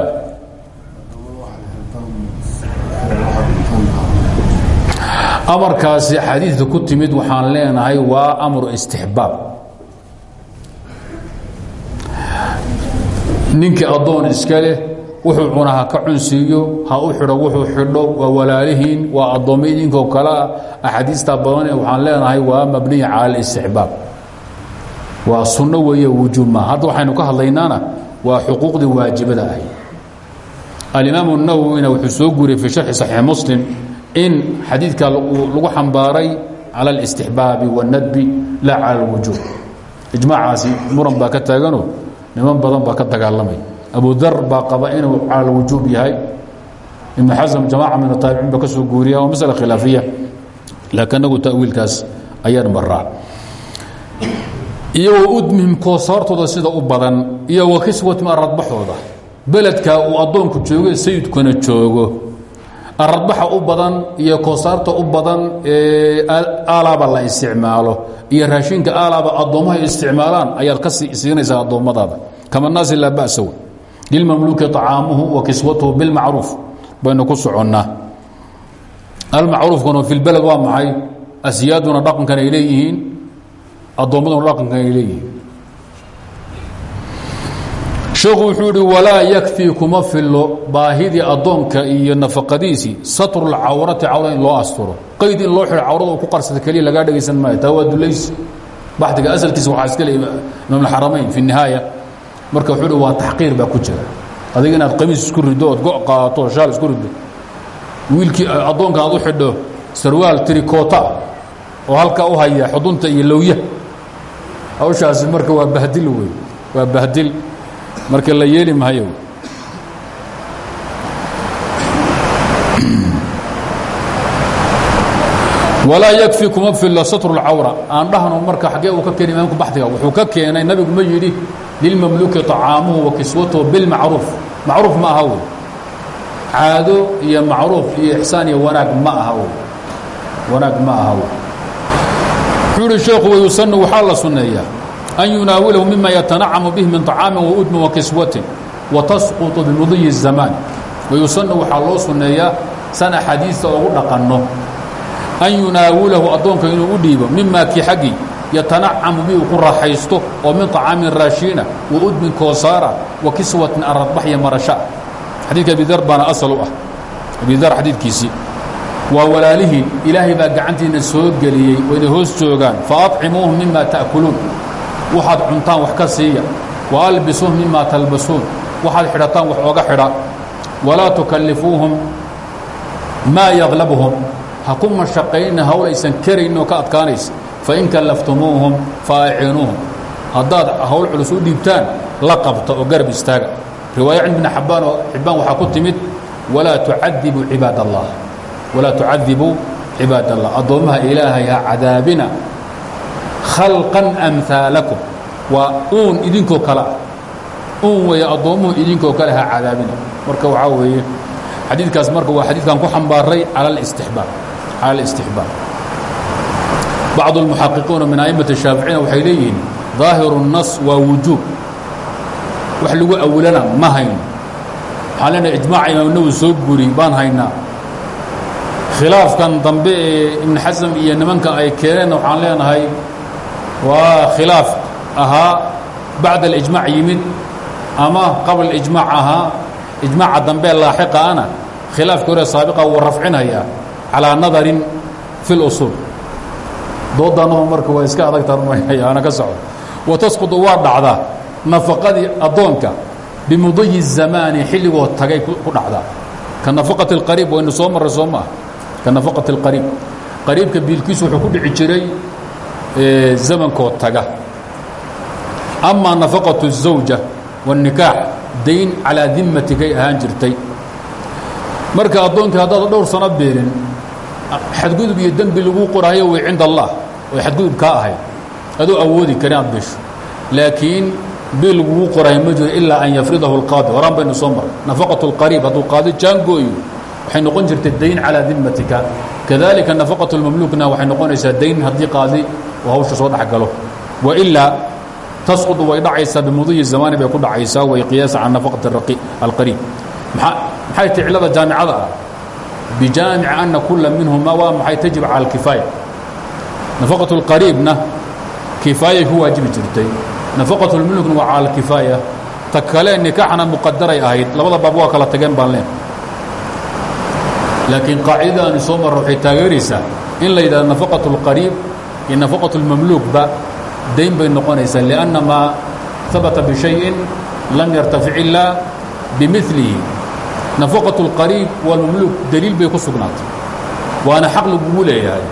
Amarkaasi xadiidka ku timid waxaan leenahay waa amru istixbaab. Ninkii addoon iska leh wuxuu cuna ha ka cunsiiyo ha u xidho wuxuu xidho waa walaalihiin waa addoommo idinkoo kale ah axaadiistaa badane waxaan leenahay waa mabniya cala alistixbaab waa sunno weeye wujuub ma hadda waxaynu ka hadlaynaana waa xuquuqdii waajibada ahay alimaamu nawowina wuxuu soo guuriyey fii sharxi saxiix muslim in xadiidka lagu xambaaray cala alistixbaabi waannadbi laa cala alwujuub. Ijmaacaasi muran baa ka taagano niman badan baa ka dagaalamay. Abudar baa qaba inuu cala alwujuub yahay. Ibnu xasam jamaaca min ataabiciin baa ka soo guuriya oo masala khilaafiya. Laakiin anagu ta'wiilkaas ayaan maraa iyo udmihim koosaartooda sida u badan iyo wa kiswatum aradbaxooda beledka uu addoonku joogo sayidkuna joogo. Aradbaxa u badan iyo koosaarta u badan ee aalaaba la isticmaalo iyo raashinka aalaaba addoommaha isticmaalaan ayaad ka siinaysaa addoommadaada. Kama naasi laa ba'sa lilmamluuki طacaamuhu wa kiswatuhu bilmacruuf baynu ku soconnaa almacruufkuna fi lbeled waa maxay? Asyaaduna dhaqankan ay leeyihiin addoommaduna dhaqankan ay leeyihiin. Sheekhu wuxuu ihi walaa kuma filo baahidii addoonka iyo nafaqadiisii satrulcawrati cawra in loo asturo. Qayd in loo xidho cawrada ku qarsata keliya lagaa dhegaysan maayo. Taa waa dulaysi baxdiga asalkiisa waxaa iska le imaamulxaramayn fi nihaaya. Marka wuxuu waa taxqiir baa ku jira. Adiga inaad isku riddo go' qaato shaal isku riddo wiilkii addoonka aad u xidho sarwaal tirikoota oo halkaa u haya xudunta iyo lowya hawshaasi marka waa bahdil wey waa bahdil marka la yeeli maayo. Walaa yakfi kuma filo satru اlcawra aan dhahno marka xaggee uu ka keenay imaamku baxdiga wuxuu ka keenay nabigu ma yidhi lilmamluki طacaamuhu wa kiswatuhu bilmacruuf macruuf. Ma aha wey caado iyo macruuf iyo ixsaan iyo ma aha wey ma aha wuxuu ihi sheekhu wayusanu waxaa la sunneeyaa an yunaawilahu mima yatanacamu bih min طacaamin waudmin wakiswatin watasquطu bimudiyi الzamaan wayusanu waxaa loo sunneeyaa san axaadiista ogu dhaqanno an yunaawilahu addoonka inuu u dhiibo mima kii xaggii yatanacamu bi uu ku raaxaysto oo min طacaamin raashiina waudmin koosaara wa kiswatin aradbaxya marasha xadiidka abidar baana asal u ah abidar xadiidkiisii waa walaalihiin ilaahay baa gacantiina soo geliyey wayna hoos joogaan. Faadcimuuhum mima ta'kuluun. Waxaad cuntaan wax ka siiya. Wa albisuuhum mima talbasuun. Waxaad xidhataan wax ooga xidha. Walaa tukallifuuhum maa yaglabhum ha ku mashaqayna hawl aysan karaynin oo ka adkaanaysa. Fain kallaftumuuhum faainuuhum haddaad hawl culus u dhiibtaan la qabta oo garab istaaga. Riwaaya cin bn xabaan oo waxaa ku timid walaa tucadibuu cibaad allah walaa tucadibuu cibaad allah addoommaha ilaahay ha cadaabina khalqan amhaalakum waa uun idinkoo kale ah. Uun weeye addoommuhu idinkoo kale ha cadaabina. Marka waxaa weeye xadiidkaas marka waa xadiidkan ku xambaaray cala alistixbaab cala alistixbaab bacdu almuxaqiqiina min a'immati ashaaficina waxay leeyihiin daahiru nnas waa wujuub. Wax lagu awilana ma hayno. Waxaan leenahay ijmaaca imaamnawi soo guri baan haynaa khilaafkan dambe ee ibn xasam iyo nimanka ay keeneenna waxaan leenahay waa khilaaf ahaa bacd alijmac yimid ama qabla ijmaac ahaa ijmaaca dambe laaxiqa ana khilaafka hore saabiqa wuu rafcinhayaa calaa nadarin fi اlusuul doodannadu marka waa iska adag tarmayaana ka socdo wa tasqudu waa dhacdaa nafaqadii addoonka bimudiyi الzamaani xilligoo tagay ku dhacdaa ka nafaqati اlqariib waynu soo marray soo maaha ka nafaqati اlqariib qariibka biilkiisu wuxuu ku dhici jiray zamankoo taga amaa nafaqaةu الزawja والnikaax dayn calaa dimatikay ahaan jirtay marka addoonkii haddaad dhowr sano beelin xadgudub iyo dembi lagu qoraayo way cinda allah way xadgudub kaa ahayd adoo awoodi kari aad bisho laakiin bil lagugu qoraayo ma jiro ilaa an yafridahu اlqaadi horaan baynu soo maray nafaqaة اlqariib hadduu qaadi jaangooyo waxay noqon jirtay dayn calaa dimatika kadalika nafaqaة اlmamluukna waxay noqonaysaa dayn haddii qaadi oo hawsha soo dhex galo wailaa tasqudu way dhacaysaa bimudiyi zamaani bay ku dhacaysaa way qiyaasa can nafaqati alqariib maxay ti cillada jaamicada ah bijaamici ana kula minhuma waa maxay tajib cala alkifaaya nafaqaة اlqariibna kifaayay ku waajibi jirtay nafaqaة اlmulukna waa cala alkifaaya ta kale nikaaxna muqadaray ahayd labada baab waa kala tageen baan leen laakiin qaacidada aanu soo marra waxay taageeraysaa in la yidhahdo nafaqaة اlqariib iyo nafaqaة اlmamluukba dayn bay noqonaysaa لأnna maa habata bشhayءi lam yartafic ilaa bimilihi nafaqaة اlqariib wاlmamluuk daliil bay ku sugnaatay waana xaq lagugu leeyahay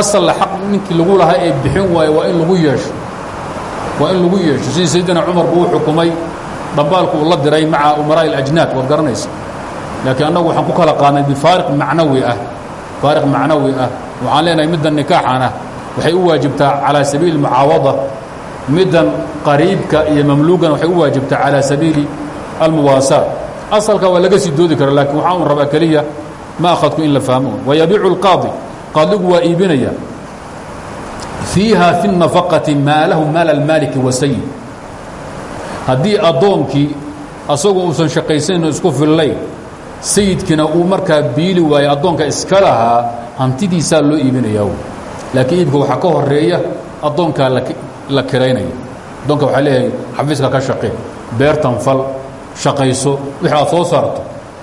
asalna xaq ninkii lagu lahaa ee bixin waayo waa in lagu yeesho waa in lagu yeesho sidii saydina cumar buu u xukumay dhambaalku uu la diray maca umaraaء اlajnaad waad garanaysa laakiin annagu waxaan ku kala qaadnay bifaariq macnawi ah faariq macnawi ah waxaan leenahay middan nikaaxana waxay u waajibtaa calىa sabiili mucaawada middan qariibka iyo mamluugana waxay u waajibtaa calىa sabiili almuwaasaat asalka waa laga sii doodi kara laakiin waxaa un rabaa keliya ma akhadku in la fahmo wayabiicu اlqaadi qaadigu waa iibinaya fiiha fi الnafaqati maa lahu maal almaaliki wasayid haddii addoonkii asagoo uusan shaqaysanayno isku fillayn sayidkiina uu markaa biili waayo addoonka iska lahaa hantidiisaa loo iibinayaa laakiin iibka waxaa ka horreeya addoonkaa la kiraynaya. Addoonka waxaa leeyahay xafiiska ka shaqe beertan fal shaqayso wixii aad soo saarto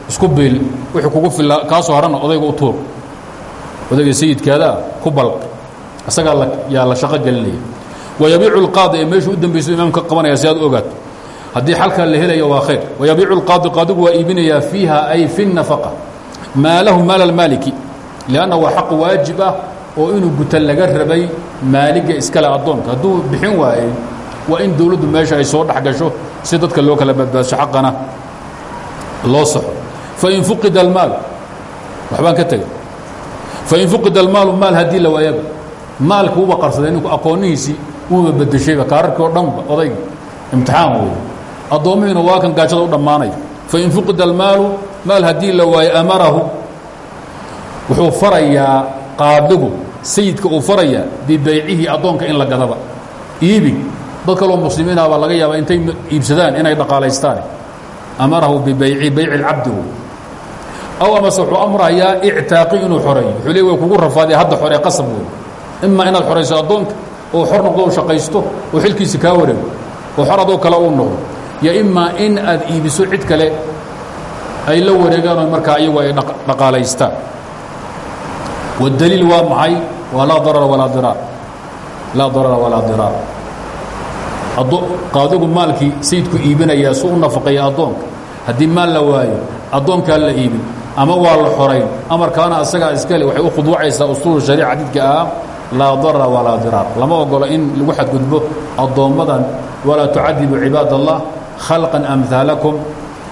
isku biil wixii kugu filla kaa soo harana odayga u tuur. Odayga sayidkaadaa ku balq isagaa yaa la shaqo gelinaya. Wayabiicu اlqaadi ee meeshu u dambayso imaamka qabanaya si aad ogaato haddii xalkaa la helayo waa khayr wayabiicu اlqaadi qaadigu waa iibinayaa fiiha ay fi الnafaqa maa lahu maal almaaliki lianna waa xaq waajib ah oo inuu guta laga rabay maaliga iskale addoonka hadduu bixin waayey waa in dowladdu meesha ay soo dhex gasho si dadka loo kala badbaadso xaqana loo saxo fain fuqida almaal waxbaan ka tegay fain fuqida almaalu maal haddii la waayaba maalka uba qarsaday ninku aqoonnihiisii uuba bedeshayba kaararkii oo dhanba odayga imtixaan weeye addoommihiina waa kan gaajada u dhammaanaya. Fain fuqida almaalu maal haddii la waayo amarahu wuxuu farayaa qaadigu sayidka uu farayaa bibaycihi addoonka in la gadaba. Iibi dad kaloo muslimiinah baa laga yaabaa intay iibsadaan inay dhaqaalaystaan. Amarahu bibayci bayci اlcabdigu aw amase wuxuu amrayaa ictaaqi inuu xoreeyo. Wuxuu le way kugu rafaadee hadda xoree qasab wey ima inaad xorayso addoonka oo xor noqdo shaqaysto oo xilkiisi kaa wareego oo xor adoo uu noqdo yo imaa in aad iibiso cid kale ay la wareegaanoo markaa iyagu ay dhaqaalaystaan. Wاdaliil waa maxay? Waa laa darara walaa diraar laa darara walaa diraar qaadigu maalkii sayidku iibinayaa su u nafaqeeya addoonka. Haddii maal la waayo addoonkaa la iibin. Ama waa la xorayn. Amarkaana asagaa iskale waxay u khudwacaysaa usuul shariica xadiidka ah laa darara walaa diraar lama ogola in lagu xadgudbo addoommadan walaa tucadibu cibaad allah khalqan amhaalakum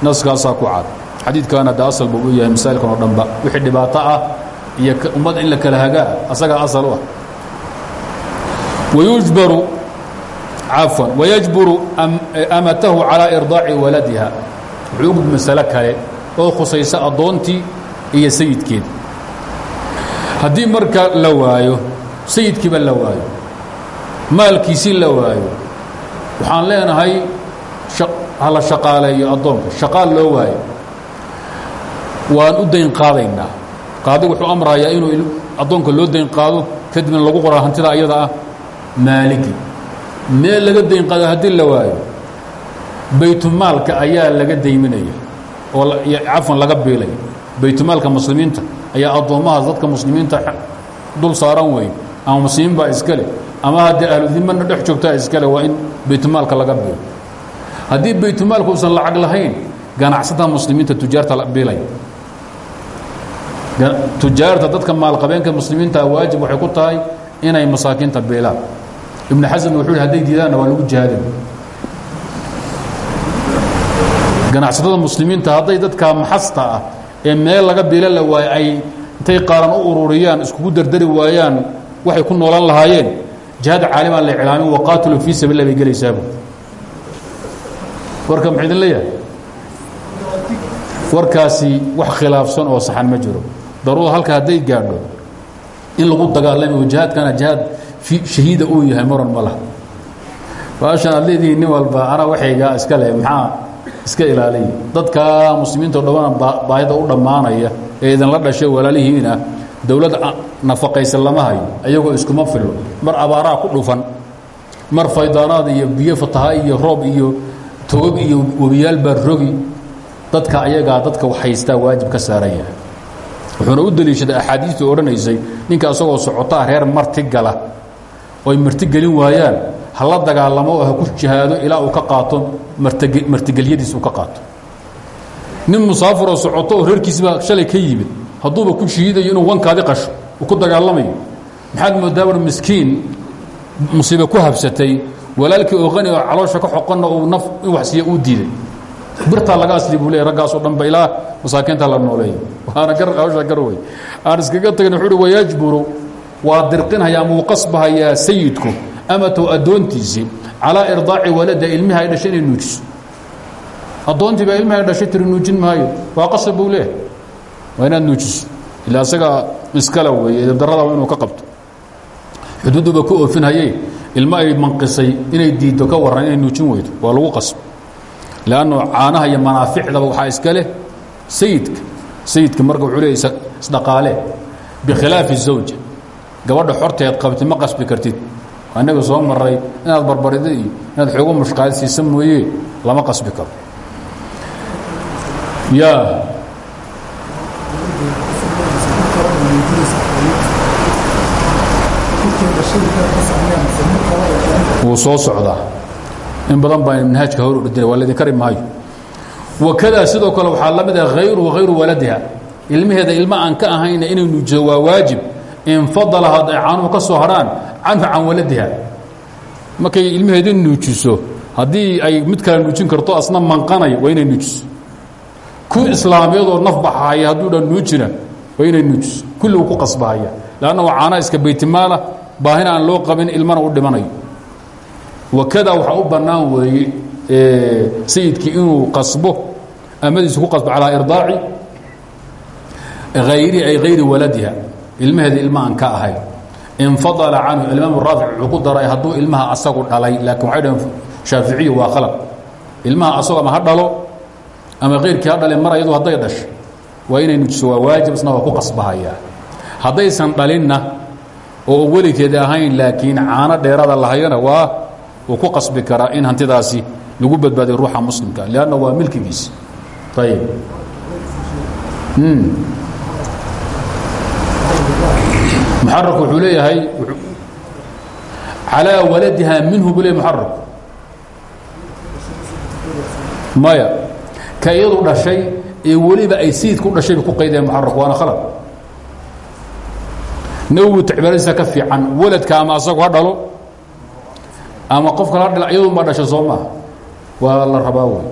naskaasaa ku cad xadiidkaana de asal buu u yahay masaa'ilkan oo dhanba wixii dhibaato ah iyo ummad in la kala hagaa asagaa asal u ah wayujbaru cafwan wayajburu amatahu calaa irdaaci waladiha wuxuu ugud masalo kale oo khusaysa addoontii iyo sayidkeeda haddii marka la waayo sayidkiiba la waayo maalkiisii la waayo waxaan leenahay hala shaqaaleeyo addoonka shaqaal loo waayo. Waan u dayn qaadaynaa. Qaadigu wuxuu amrayaa inuu addoonka loo dayn qaado kadibna lagu qoraa hantida ayada ah maaligi. Meel laga dayn qaado haddii la waayo baytumaalka ayaa laga dayminaya oo cafwan laga biilaya baytumaalka muslimiinta ayaa addoommahaas dadka muslimiinta dul saaran weeye ama muslimiin baa iskale ama haddii ahludimana dhex joogtaa iskale waa in baytumaalka laga biilo haddii baytumaalka uusan lacag lahayn ganacsatada muslimiinta tujaarta la biilaya tujaarta dadka maalqabeenka muslimiinta waajib waxay ku tahay inay masaakiinta biilaan. Ibn xasan wuxuu hi diidaanna waa lagu jihaadin ganacsatada muslimiinta hadday dadka maxasta ah ee meel laga biila la waayo ay intay qaaran u ururiyaan iskugu dardari waayaan waxay ku noolan lahaayeen. Jihaad caalimaan la iclaamin waqaatilu fii sabiillah bay gelaysaabo warka muxuu idin leeyahay? Warkaasi wax khilaafsan oo saxan ma jiro. Daruura halka hadday gaadho in lagu dagaalamayo jihaadkana jihaad shahiida uu yahay maran ma laha. Baashan aad walba ana waxaygaa iska leh maxaa iska ilaaliya dadka muslimiinta dhowaan baahida u dhammaanaya ee idinla dhashay walaalihiina dowlad nafaqaysan lama hayo ayagoo iskuma filo. Mar abaaraa ku dhufan mar faydaanaad iyo biyo fataha iyo roob iyo togog iyo webiyaal baa rogi dadka ayagaa dadka haystaa waajib ka saaran yahay. Wuxuuna u deliishaday axaadiistii odhanaysay ninka asagoo socotaa reer marti gala oy marti gelin waayaan ha la dagaalamo oo ha ku jihaado ilaa uu ka qaato martigelyadiis uu ka qaato. Nin musaafiroo socoto oo reerkiisibaa shalay ka yimid hadduuba ku shiidayo inuu wankaadi qasho uu ku dagaalamayo. Maxaad moodaa miskiin musiibe ku habsatay walaalkii oo qani oo caloosha ka xoqanna uu naf in wax siiya uu diiday. Birtaa laga asli buu leey raggaasoo dhanba ilaa masaakiinta la nooleeyo waana hawsha gar wey aan iskaga tagin wuxuu uhi wayajburu waa dirqinhayaa muu qasbahayaa sayidku amatow addoontiisii calaa irdaaci walada ilmihi ay dhashay inay nuujiso. Addoontii baa ilmihi ay dhashay maayo. Waa qasab buu leeyahay. Waa inaad nuujiso. Ilaa iskala weeye darrada waa inuu ka qabto. Xuduuduba ku oofinhayey ilmo ay manqisay inay diiddo ka warran inay nuujin weydo. Waa lagu qasb lanno caanaha iyo manaaficdaba waxaa iska leh. Sayidka sayidka marka wuxuu leey isdhaqaalee bikhilaafi zawja. Gabadha xorteed qabti ma qasbi kartid. Annaga soo maray inaad barbarida iyo inaad xoogo mushqaad siisa mooye lama qasbi karo. Ya wuu soo socdaa. In badan baa manhaajka hor ordina waa laydin kari maayo. Sidoo kale waxaa la mid ah hayruhu hayru waladiha. Ilmaheeda ilma aan ka ahayna inay nuujiso waa waajib. Infadala hadday caanuhu ka soo harhaan canhu can waladiha. Markay ilmaheeda nuujiso haddii ay mid kale nuujin karto asna manqanay waa inay nuujiso. Ku islaamiyadoo naf baxahaya hadduu dhan nuujina waa inay nuujiso. Kulli uu ku qasbahaya. Leanna waa iska baytimaala baahina aan loo qabin ilmana u dhimanayo. Wakada waxaa u bannaan weeye sayidkii inuu qasbo amadiisu ku qasbo calaa irdaaci hayrihi ay hayri waladiha ilmaheeda ilma ka ahay. Infadala canhu imaam raafic wuxuu ku daray hadduu ilmaha asagu dhalay laakiin waxay dhaheen shaaficiyu waa ilmaha asagu ama ha ama kayrkii ha dhale mar ayadu hadday dhasho inay nujiso waa waajib isna waa ku qasbahayaa haddaysan dhalinna oo welikeeda ahayn laakiin caano dheerada lahayana waa uu ku qasbi karaa in hantidaasi lagu badbaadiyo ruuxa muslimka lanna waa milkigiisi ayib muxarak wuxuu leeyahay calىa waladiha minhu buu leey maya ka dhashay ee weliba ay sayidka u dhashay ku qaydeen muxarak waana khalad nawowi tacbaaradiisa ka fiican. Waladka ama asagu ha dhalo ama qof dhal iyadun baa dhashay soo maaha. Waa la rabaa wey.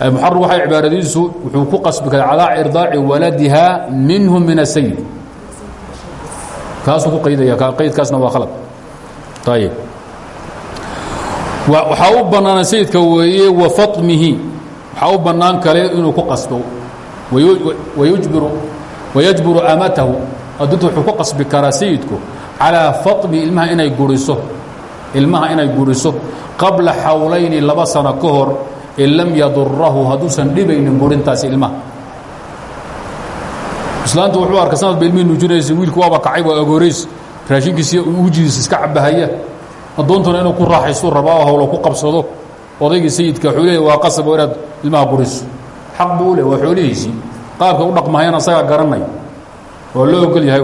Wuxuu ku qasbi calaa irdaaci waladiha minhu min asayid kaasuu ku qaydaya qaydkaasna waa khalad. Ayib waxaa u bannaana sayidka weeye wa faطmihi waxaa u kale inuu ku qasbo. Wayajburu amatahu adunta wuxuu ku qasbi karaa sayidku calىa faطmi ilmaha inay guriso ilmaha inay guriso qabla xawlayni laba sano ka hor in lam yadurahu hadduusan dhibaynin gurintaasi ilmaha. Islaanta wuxuu arka sanad ba ilmihii nuujinaysa wiilku waaba kacay waa agoorays raashinkiisi ujidiisa iska cabahaya addoontuna inuu ku raaxaystuu rabaa oo hawlo ku qabsado. Odaygii sayidka wuxuu waa qasab oo ilmaha guriso. Xaq buu le waa xoolihiisii. Qaabka u dhaqmahayana asagaa garanay waa loo ogol yahay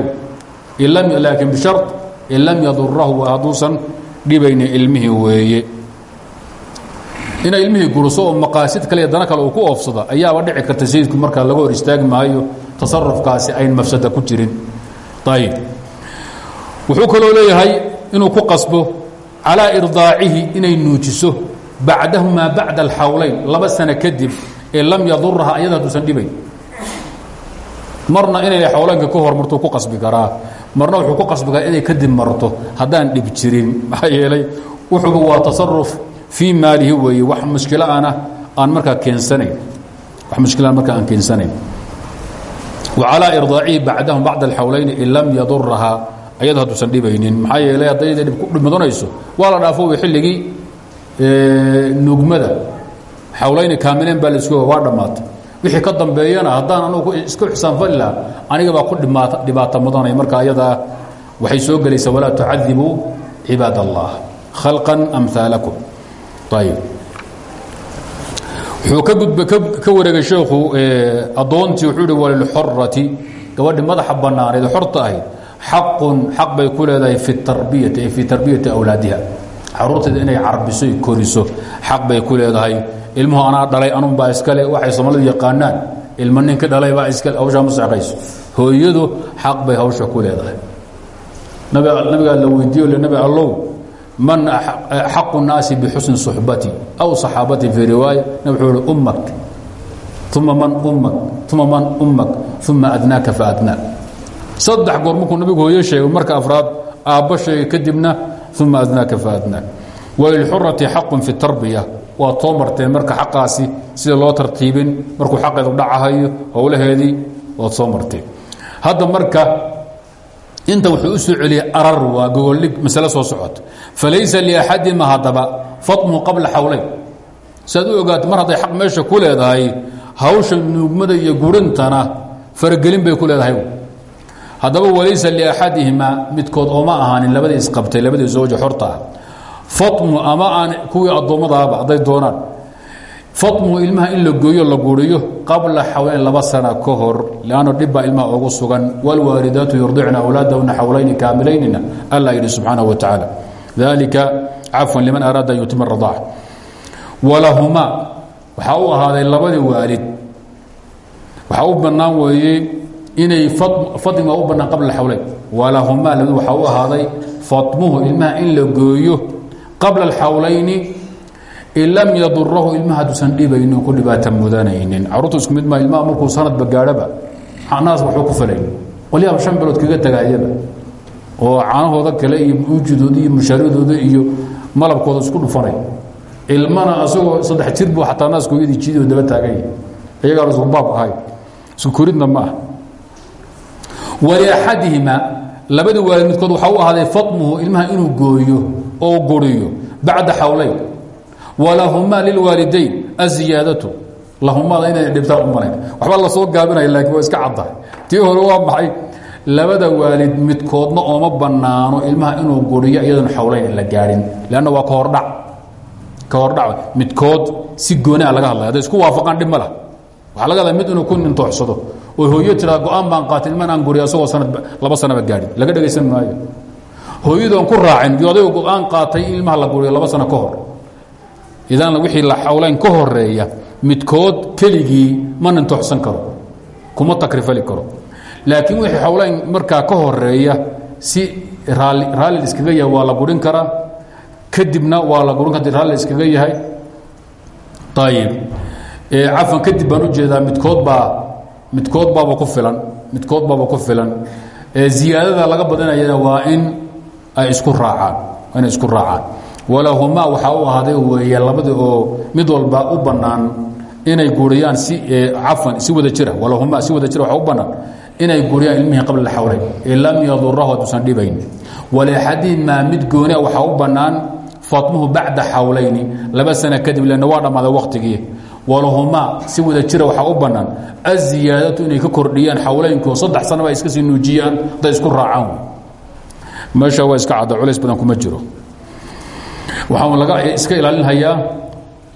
laakiin bishar in lam yadurahu hadduusan dhibaynin ilmihii weeye. Inay ilmihii guriso oo maqaasid kale iyo dana kale uu ku oofsado ayaaba dhici karta sayidku markaa laga hor istaagi maayo tasarufkaasi ayn mafsada ku jirin. Ayib wuxuu kaloo leeyahay inuu ku qasbo calaa irdaacihi inay nuujiso bacdahumaa bacda alxawlayn laba sano kadib ee lam ayada hadduusan dhibayn marna inay xawlaynka ka hormartuu ku qasbi karaa marna wuxuu ku qasbi inay kadib marto. Haddaan dhib jirin maxaa yeelay wuxuuba waa tasaruf fii maalihi weeye. Wax mushkilo ana aan markaa keensanayn. Wax mushkila markaa aan keensanayn. Wa calaa irdaacihi bacdahum bacda alxawlayni in lam yadurahaa ayada hadduusan dhibaynin. Maxaa yeelay haddayda dhib ku dhimadanayso waa la dhaafo wy xilligii nugmada xawlayni kaamileen baa la isku waa dhammaatay wixii ka dambeeyana haddaan anugu isku xisaanfali laha aniga baa ku dhibaato mudanay marka ayadaa waxay soo gelaysaa walaa tucadibuu cibaad khalqan amhaalakum ayib wuxuu ka gudba ka wareegay sheekhu addoontii wuxuu ihi walilxorati gabadhi madaxa bannaaneed xorta ahayd xaqun xaq bay ku leedahay fi tarbiyati ay tarbiyati awlaadiha. Caruurteeda inay carbiso koriso xaq bay ku leedahay ilmuhu anaa dhalay anunbaa iskale waxay soomaalidu yaqaanaan ilmo ninka dhalaybaa iskale hawshaa ma hooyadu xaq bay hawsha ku leedahay. Nabigaa la weydiiyo le nabi allow man xaqu nnaasi bixusni suxbati aw saxaabati fii riwaaya nabi wuxuu ummak. Uma man ummak uma man ummak uma adnaaka fa adnaak saddex goor markuu hooyo sheego marka afraad aabba kadibna uma adnaaka fa adnaak walilxurati xaqun fi tarbiya waad soo marka xaqaasi sida loo tartiibin markuu xaqeedu dhacahayo howlaheedii waad soo hadda marka inta wuxuu u soo celiyey arar waa gogoldhig masale soo socoto falaysa liaxadima haddaba fatmuhu qabla xawleyn siaad u mar hadday xaq meesha ku leedahay hawsha nuugmada iyo gurintana faragelin bay ku leedahay. Haddaba walaysa liaxadihima midkood ooma ahaanin labadii isqabtay labadii zawja xorta fatmu ama aan kuwii addoommadaaba hadday doonaan. Fatmuhu ilmaha in gooyo la guriyo qabla xawleyn laba sana ka hor lanno dhibbaa ilmaha ogu sugan. Wاlwaalidaatu yurdicna awlaadahuna xawlayni kaamilaynina alla yidhi subxaanaه wa tacaala. Dalika cafwan liman araada an yutima radaac walahumaa waxaa u ahaaday waalid. Waxaa u bannaan weeye inay fatmiga u bannaan qabla xawleyn walahumaa labad waxaa u ahaaday fatmuhu ilmaha in gooyo qabla اxawlayni in lam yadurahu ilmaha haduusan dhibaynin ku dhibaata mudanaynin caruurtu isku mid maa ilmaha markuu sanadba gaadhaba naas waxba ku falayn. Qolyaha shan bilood kaga tagaayaba oo caanahooda kale iyo uujidooda iyo mushaaradooda iyo malabkooda isku dhufanay ilmana asagoo saddex jir buu xataa naaskooyadii jiidoo daba taaganya iyagaan isku baab ahay. Isku ma ah waliaxadihima labada waalid midkood waxaa ahaaday fatmuhu ilmaha inuu gooyo oo guriyo bacda xawleyn. Walahumaa lilwaalidayn aziyaadatu. Lahumada inay dhibtaan u malayn waxbaa la soo gaabinaya laakiin waa iska caddahay. Tii hore waa maxay? Labada waalid midkoodna ooma bannaano ilmaha inuu guriyo iyadoon xawleyn in la gaadhin leanna waa kahordhac ka hordhac. Midkood si goonaa laga hadlaya. Hadday isku waafaqaan dhib ma lah waxaa laga hadlaya mid inuu ku nintooxsado oo hooyo tiraa go'aan baan qaatay ilman aan guriyo asagoo sanad laba sanaba gaadhin laga dhegaysan maayo hooyadoon ku raacin iyo adaygo go'aan qaatay in ilmaha la guriyo laba sano ka hor. Idan wixii la xawleyn ka horreeya midkood keligii ma nintooxsan karo kuma takrifali karo. Laakiin wixii xawleyn markaa ka horreeya si raalli iskaga yahay waa la gurin karaa kadibna waa la gurin kara raalli iskaga yahay. Ayib cafan kadib baan u jeedaa midkood baa midkood baaba ku filan midkood baaba ku filan. Ziyaadada laga badinayana waa in ay isku raacaan inay isku raacaan. Walahumaa waxaa u ahaaday weeye labadii oo mid walba u bannaan inay guriyaan si cafan si wada jira. Walahumaa si wada jira waxaa u bannaan inay guriyaan ilmihii qabla xawleyn in lam yadurahu hadduusan dhibayn. Waliaxadihimaa mid goonia waxaa u bannaan fatmuhu bacda xawlayni. Laba sana kadib lena waa dhammaaday wakhtigii walahumaa si wada jira waxaa u bannaan. Aziyaadatu inay ka kordhiyaan xawleynkoo saddex sanaba ay iska sii nuujiyaan hadday isku raacaan meesha waa iska cadda culays badan kuma jiro. Waxaan laga iska ilaalinhayaa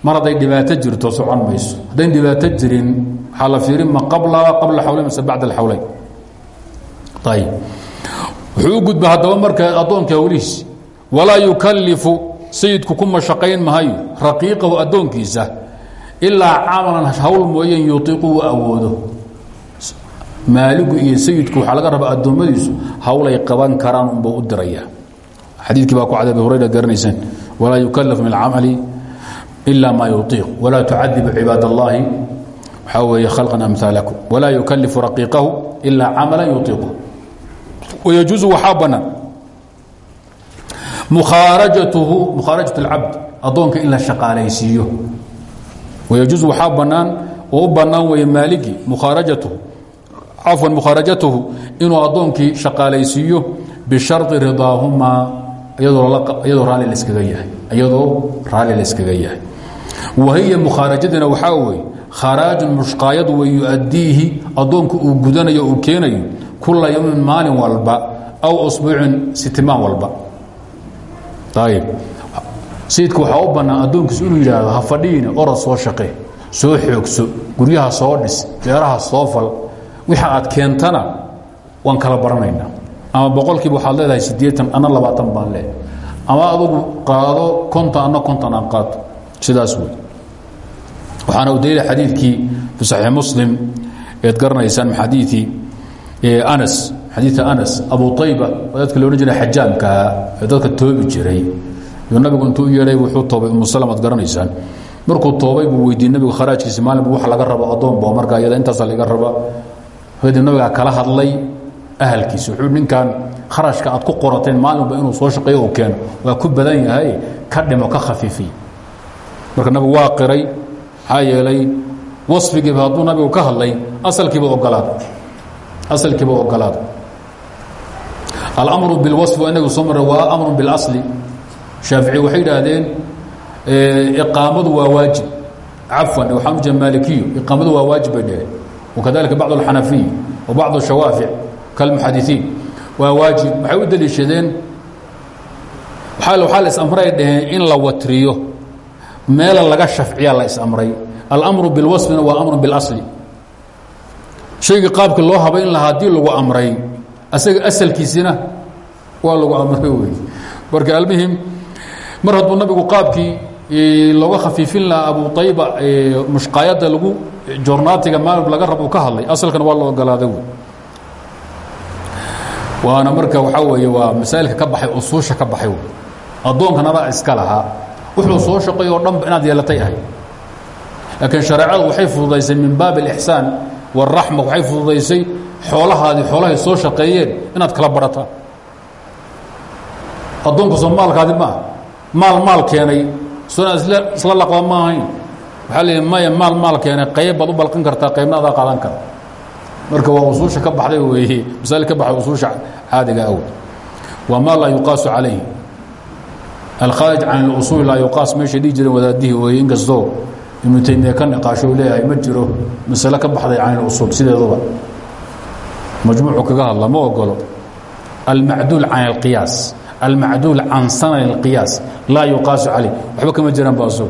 mar dhibaato jirto socon mayso. Haddayn dhibaato jirin waxaa fiirin ma qabla qabla xawleyn mise bacda alxawleyn ayib wuxuu u gudba haddaba marka addoonka hawlihiis walaa yukalifu sayidku ku mashaqayn mahayo raqiiqahu addoonkiisa ilaa camalan hawl mooyeen yuiiqu u awoodo maaligu iyo sayidku waxaa laga rabaa addoommadiisu hawlay qaban karaan unbuu u diraya xadiikii baa ku cad abi hurayra garanayseen yukalaf min alcamali ila ma yuiiq walaa tucadibu cibaad allahi waxaa weeye khalqan amhaalakum walaa yukalifu raqiiqahu ilaa camalan yuiiqu wayajuusu waxaa bannaan mukhaarajatuhu mukhaarajat اlcabd addoonka in la shaqaalaysiiyo. Wayajuusu waxaa bannaan oo u bannaan weeye maaligii cafwan mukhaarajatuhu inuu addoonkii shaqaalaysiiyo bishari ridaahumaa iyadoo raalli laskaga yahay wahiya mukhaarajadina waxaa weeye kharaajun mushqaayad wey yu-addiihi addoonku uu gudanayo uu keenayo kula yowmin maalin walba aw usbuucin sitimaan walba. Ayib sayidku waxaa u bannaan addoonkiisu inuu yidhaahdo ha fadhiina orod soo shaqee soo xoogso guryaha soo dhis beeraha soo wixii aad keentana waan kala baranaynaa. Ama boqolkiiba waxaad leedahay siddeetan ana labaatan baan leehay ama adugu qaado konton ana konton aan qaato. Sidaas wey waxaana u daliila xadiidkii fi saxiix muslim eed garanaysaan min xadiii anas xadiia anas abu ayba oo dadka xajaamkaa ee dadka toobi jiray. Yuu nabigu intuu u wuxuu toobay umu salm ad garanaysaan. Markuu toobay buu weydiiyey nabigu kharaajkiisa maalinbu wax laga rabo addoonba markaa iyada intaasa laga raba kadib nabigaa kala hadlay ahalkiisa. Wuxuu ninkan kharashka aad ku qorateen maalinba inuu soo shaqeeyo uu keeno. Waa ku badan yahay ka dhimo ka khafiifiy marka nabigu waa qiray maxaa yeelay wasfigiiba hadduu ka hadlay asalkiiba ogolaaday asalkiiba ogolaaday alamru bilwasfi waa inagu soo marray waa amru biاlasli shaafici waxay idhaahdeen iqaamadu waa waajib. Cafwan waxaan u jeeda maalikiyo waa waajib bay wakadalika bacd alxanafiy wa bacd ashawaafic kalmuxadisiin waa waajib waxay u deliishadeen waxaa la isamray dhaheen in la watriyo meela laga shafciya la isamray almru bilwasfina waa amru biاlasli shaygii qaabkii loo habayn lahaa haddii lagu amray asaga asalkiisina waa lagu amray wey marka almuhim mar hadduu nabigu qaabkii looga khafiifin lahaa abu ayba mushqaayadda lagu jornaatiga maalib laga rab ka hadlay. Asalkana waa la ogolaaday wey waana marka waxaa weeye waa masaa'ilka ka baxay usuusha ka baxay wey addoonkanabaa iska lahaa. Wuxuu soo shaqay oo dhanba inaad yeelatay ahay. Laakiin shareecadu waxay fududaysay min baab alixsaan wاraxma waxay fududaysay xoolahaadii xoolahay soo shaqeeyeen inaad kala barataan addoonku soo maalkaadi maaha. Maal maal keenay sona isla laqda ma ahayn waxaa la maya maal maal keenay qayb baad u balqan kartaa qaybna adaa qaadan kara marka waa usuusha ka baxday weeye masaa'il ka baxay usuusha caadiga aw waa maa laa yuqaasu calayhi alkhaarij can اlusuuli laa yuqaas meeshay dhihi jireen wadaadihii weeye inkastoo ibnu taymiya ka niqaasho leeyahay ma jiro masale ka baxday can اlusuul sideeduba majmuucu kaga hadla ma ogolo almacduul can اlqiyaas almacduul can sanan اlqiyaas laa yuqaasu calayh waxba kama jiraan ba asug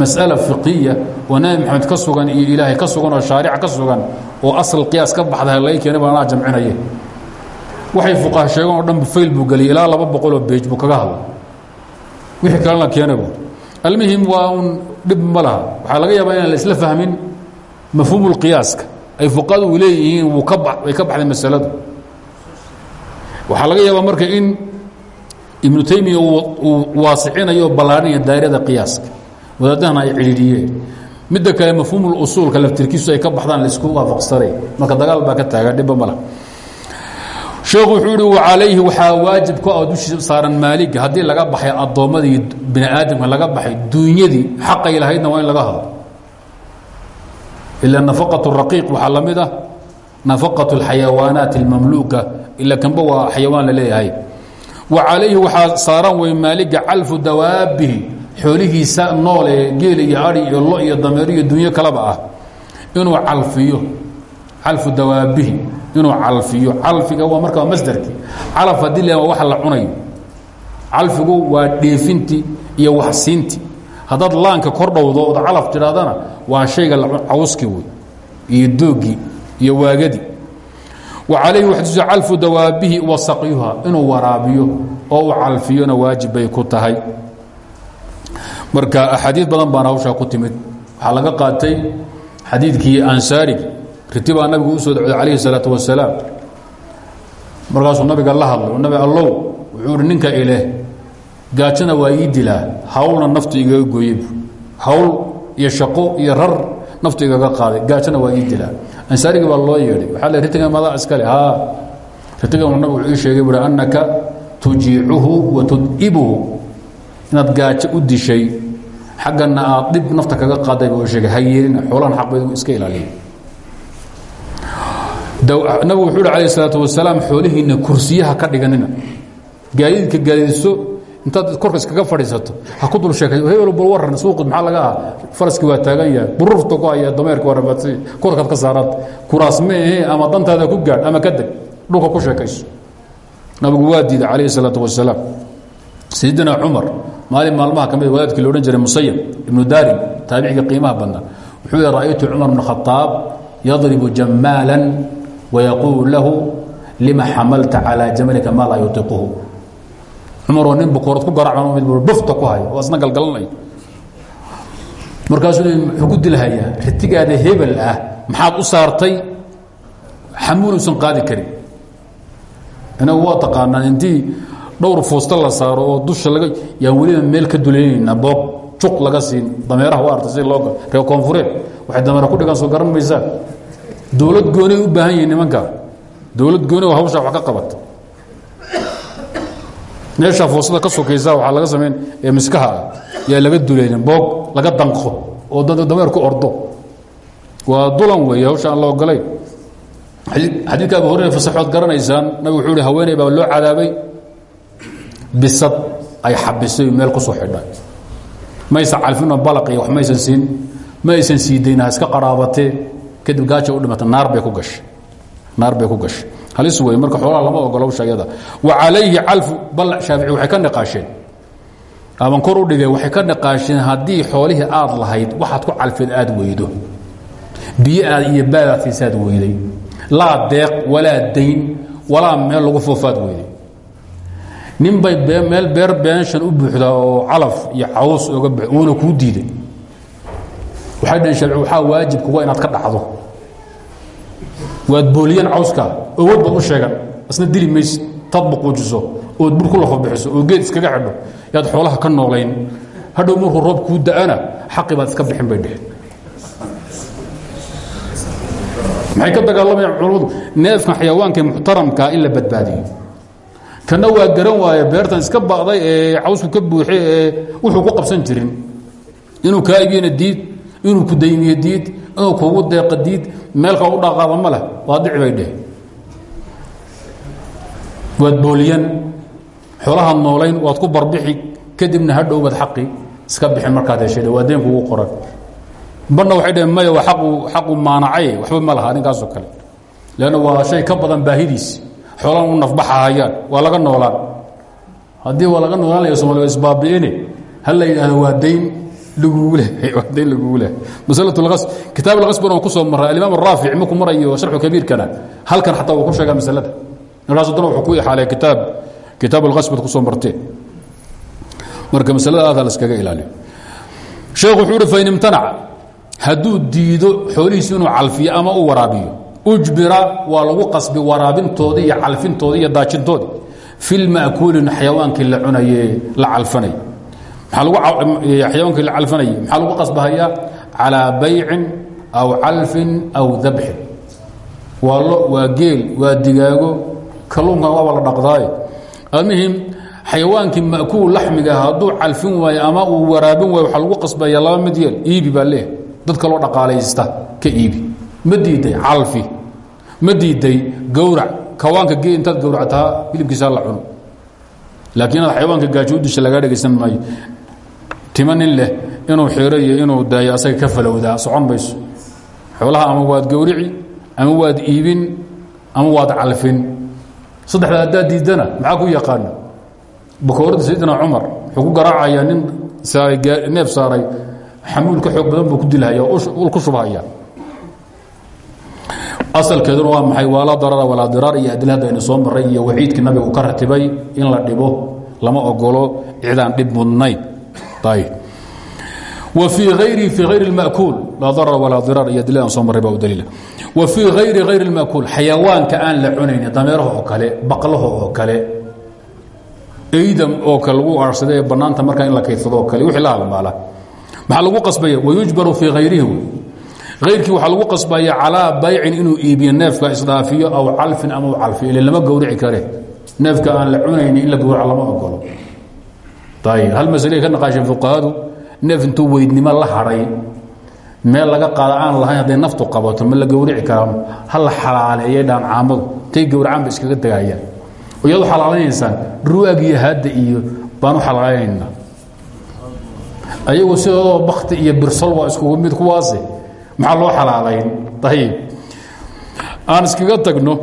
masأala fiqiya oo nabi maxamed ka sugan iyo ilaahay ka sugan oo shaarica ka sugan oo asal qiyaas ka baxda laga keenay baa anaa jamcinaye waxay fuqaha sheegeen oo dhan fayl buu geliyay ilaa laba boqoloo beej buu kaga hadlay wixii kalena keenabu almuhim waa un dhib ma laha waxaa laga yaabaa inaan la isla fahmin mafhuumu lqiyaaska ay fuqahadu leeyihiin wuu ka way ka baxday masaladu waxaa laga yaabaa marka in ibnu taymiya uu waasicinayo o ballaadhinaya daa'irada qiyaaska. Wadaadahana ay cidhiidhiyeen midda kale mafhuumul usuulka laftirkiisu ay ka baxdaan la isku waafaqsanay. Marka dagaal baa ka taagan dhibba ma leh. Sheekhu wuxuu ihi wacalayhi waajib ku ah dushi saaran maaliga haddii laga baxay addoommadii bini laga baxay duunyadii xaqay lahaydna waa in laga hadlo. Ila nafaqat raqiiq waxaa la mid ah. Nafaqat alxayawaanaat almamluuka. Ila kanba la leeyahay wa calayhi waxaa saaran wey maaliga calfu dawaabihi xoolihiisa nool ee geel iyo ari iyo lo iyo dameero iyo dunyo kaleba ah. Inuu calfiyo. Calfu dawaabihi inuu calfiyo. Calfiga waa marka masderkii calaf haddii la wax la cunayo. Calfigu waa dheefintii iyo waxsiintii haddaad laanka kor dhowdo ood calaf tidhahdana waa shayga cawskii wey iyo doogii iyo waagadii wa calayhi waxdusa calfu dawaabihi wa saqyuha. Inuu waraabiyo oo uu calfiyona waajib ku tahay. Marka axaadiid badan baana hawshaa ku timid. Waxaa laga qaatay xadiidkii ansaarigi riti baa nabigu u soo dacday calayhi salaatu wasalaam markaasuu nabiga la hadlay nabi allow wuxuu ninka ileh gaajona waa ii dilaa. Hawlna naftu igaga gooyey hawl iyo shaqo iyo rar naftu qaaday. Gaajona waa ii ansaarigii baa loo yeedhay waxaa le ritigan madaa iskale ritigan nabigu wuxuu ii sheegay buhi annaka tujiicuhu wa tud'ibuhu inaad gaajo u dishay xaggana aad dhib nafta kaga qaaday buu sheegay. Ha yeelina baydu iska ilaaliya nabigu wuxuu hi salaatu wasalaam xoolihiinna kursiyaha ka dhiganina. Gaadiidka gaadiidso intaad korka iskaga fadhiisato. Ha ku dul sheekay hebel bal waran suuqid maxaa laga ah faraskii waa taagan yahay. Bururta ku haya dameerka waa rabaadsan korkaad ka saaraad. Kuraas ama dantaada ku gaadh ama ka deg ku sheekayso. Nabigu waa diiday calayhi salaatu wasalaam. Sayidina cumar maalin maalmaha ka mid wadaadkii loodhan jiray musayab ibnu daarim taabiciga qiimaha badnaa wuxuu yihi ra'aytu cumar bn khadaab yadribu jamaalan wayaquulu lahu lima xamalta calaa jamalika maa laa yutiquhu cumaroo nin bukoorad ku bufta ku haya oo isna galgalanaya markaasuu muxuu ku dilhayaa ritigaada hebel ah maxaad u saartay? Xamuulusan qaadi karin. Inagu waa taqaanaan intii dhowr foosta la saaro oo dusha laga yaan weliba meel ka dulaynaynaa boog juq laga siin dameeraha u artay si loo reer koonfureed waxay dameera ku dhigaan soo garan maysaa? Dowlad goonay u baahan yihiin nimanka. Dowlad gooni oo hawshaa wax ka qabata meeshaa foosada ka sokaysa waxaa laga samayn ee miskaha ah yaa laga dulaynin boog laga danqo oo dameer ku ordo. Waa dulan weeye hawsha aan la ogolay abu hurera fasaxood garanaysaan nabig wuxuu hi haweeney baa loo cadaabay bisad ay xabisay meel ku soo xidhay. Maysan calfinoo balaq iyo wax maysan siin ma aysan siidayn ha iska qaraabatee kadib gaaja u dhimata naar bay ku gashay. Naar bay ku gashay halis wey marka xoolaha lama ogolo hawsha iyada wa calayhi calfu bal shaafici waxay ka niqaasheen. Aban kor u dhigay waxay ka niqaasheen haddii xoolihii aad lahayd waxaad ku calfeed aad weydo. Biyo aad iyo baadaad siisaad weyday. Laa deeq walaa dayn walaa meel lagu foofaad weyday. Nin bay meel beer beenshan u buuxdaa oo calaf iyo caws oga b uuna kuu diiday. Waxay dhaheen shaafici waxaa waajib kuga inaad ka dhacdo waad booliyan cawskaa owad baad u sheegan. Asna dili maysid taad baquujiso ood bur ku lafo bixiso oo geed iskaga xidho yaad xoolaha ka noolayn. Hadhow markuu roob kuu da'ana xaqi baad iska bixin bay dheheen. Maxay ka dagaalamayaan culammadu neefkan xayawaankae muxtaramkaa in la badbaadiyo. Kana waa garan waaye beertan iska ba'day ee cawsku ka buuxay ee wuxuu ku qabsan jirin. Inuu kaa diid inuu ku daymiyo diid inuu kugu deeqa diid meelka u dhaqaaba ma waa dhici bay dheh waad booliyan xoolahaad noolayn waad ku barbixi kadibna hadhow baad xaqi iska bixin markaad heshay waa deen kugu qoran. Barna waxay dhaheen maya waa aqu xaqu maanacay waxba ma laha ninkaasoo kale. Leanna waa shay ka badan baahidiis. Xoolaan u nafbaxahayaan waa laga noolaan. Haddii waa laga noolaan laya somalia isbaabi'ine ha la yidhahdo waa dayn kitaab alqasbana waa ku soo maray. Alimaam araafic markuu marayo sharxu kabiirkana. Halkan xataa wuu ku sheegaa masalada. Markaas haddana wuxuu ku ixaalay kitaab. Kitaab alqasbad ku soo martee marka masalada aada la iskaga ilaaliyo. Sheekhu wuxuu uhi fain imtanaca hadduu diido xoolihiisu inuu calfiyo ama u waraabiyo ujbira waa lagu qasbi waraabintoodii iyo calfintoodii iyo daajintoodii fi lma'kuulin xayawaankii la cunaye la calfanay xayawaankii la calfanayay? Maxaa lagu qasbahayaa? Calىa baycin aw calfin aw dabxin waa lo geel waa digaago. Kalluunkan waaba la dhaqdaaye almuhim xayawaankii ma'kuul laxmiga hadduu calfin ama uu waraabin waayo waxaa lagu qasbaya laba mid iibi baa dadka loo dhaqaalaysta ka iibi. Ma diiday calfi. Ma kawaanka gee intaad gawractaa hilibkiisa la cuno. Laakiin xayawaanka gaajo u disha maayo tima nin leh inuu xiro iyo inuu daayo asaga ka falowdaa socon xoolaha ama waad gawrici ama waad iibin ama waad calfin. Saddexda haddaad diidana maxaa ku yaqaana? Bakoorada sayidina cumar wuxuu ku garaacayaa nin neef saaray xamuul ka xoog buu ku dilhaya ul ku shubhaya asalkeeduna waa maxay? Waa laa darara walaa iyo adil hadda soo maray iyo waciidkii nabiga ka ratibay in la dhibo lama ogolo cidaan dhib mudnayn ayri ayr makuul xayawaanka aan la cunayn dameeraha oo kale balaha oo kale eyda oo kale lagu aasada banaanta marka in la kaydsadoo kale w la halmaala maaa lagu abaya wayujbaru fii ayrihi ayrkii waaa lagu qasbaya calaa baycin inuu iibiyo neefka isdhaafiyo aw calfin ama calfiyo ile lama gawrici kare. Neefka aan la cunayni in la gawraca lama ogolo hal masle ka naqaasheen fuqahadu neef intuu weydnimo la hadhay meel laga qaada aan lahayn hadday naftu qabato ma la gawrici karaa ha la xalaaleeyay dhaan caamadu tay gawracaan ba iskaga tegayaan iyadu xalaalanaysaan ruwaag iyo haadda iyo baan u xalaalaynayna ayagu sidoodo bakti iyo birsol waa iskugu mid kuwaase maxaa loo xalaalayn ayib aan iskaga tagno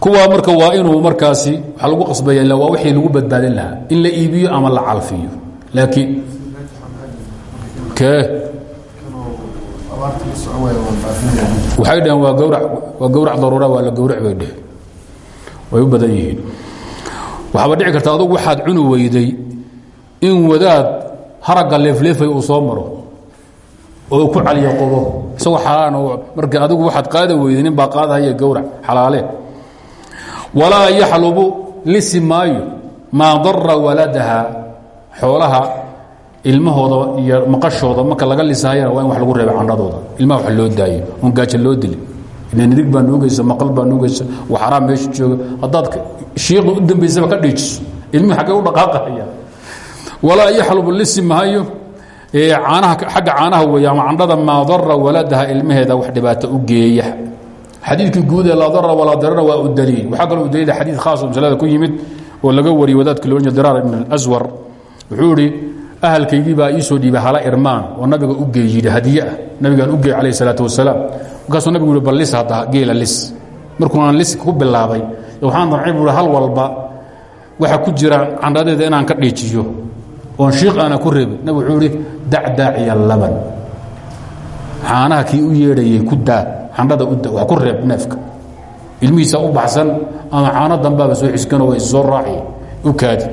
kuwaa marka waa inuu markaasi waxaa lagu qasbaya waa wixii lagu badbaadin lahaa. In la iibiyo ama la calfiyo. Laakiin kee? Waxay dhaheen waa gawra waa gawrac daruura waa la gawrac bay dheheen way u badan yihiin. Waxaaba dhici karta adugu waxaad cuni weyday in wadaad haragga leefleefay uu soo maro oo ku caliyo qobo. Isagoo xalaalan marka adigu waxaad qaada weyday nin baa qaadahaya gowrac xalaale walaa yaxlubu lisi maayo maa dara waladaha xoolaha ilmahooda iyo maqashooda marka laga lisahayana waa in wax lagu reeba candhadooda. Ilmaha wax loo daayo oon gaajo loo dili. Nidig baa nuugeysa maqal baa nuugeysa waxaraa meesha jooga. Haddaad shiiqda u dambaysaba ka dhiijiso. Ilmihi xaggee u dhaqaaqahaya walaa yaxlubu lisi mahayo caanaha xagga caanaha weeye ama candhada maa dara waladaha ilmaheeda wax xadiidkii guud ee laa dara walaa dirara waa u daliil. Waxaa kaloo u daliila xadiid khaas oo masalada ku yimid oo laga wariyey wadaadka loo jeeda diraar ibn alaswar wuxuu idhi ahalkaygii baa ii soo dhiibay hala irmaan oo nabiga u geey yidhi hadiye ah. Nabigaan u geey calayh salaatu wasalaam. Markaasuu nabigu yihi bal lis hadda geela lis. Markuunaan lis ku bilaabay waxaan damcay buu hal walba waxa ku jira candhadeeda inaan ka dhiijiyo oon shiiq aana ku reebin. Nabig wuxuu ihi dacdaaciya laban. Caanaha kii u yeedhayay ku daa candhada wa ku reeb neefka. Ilmihiisa u baxsan ama caano dambaaba soo xiskanoo way soo raaci u kaadi.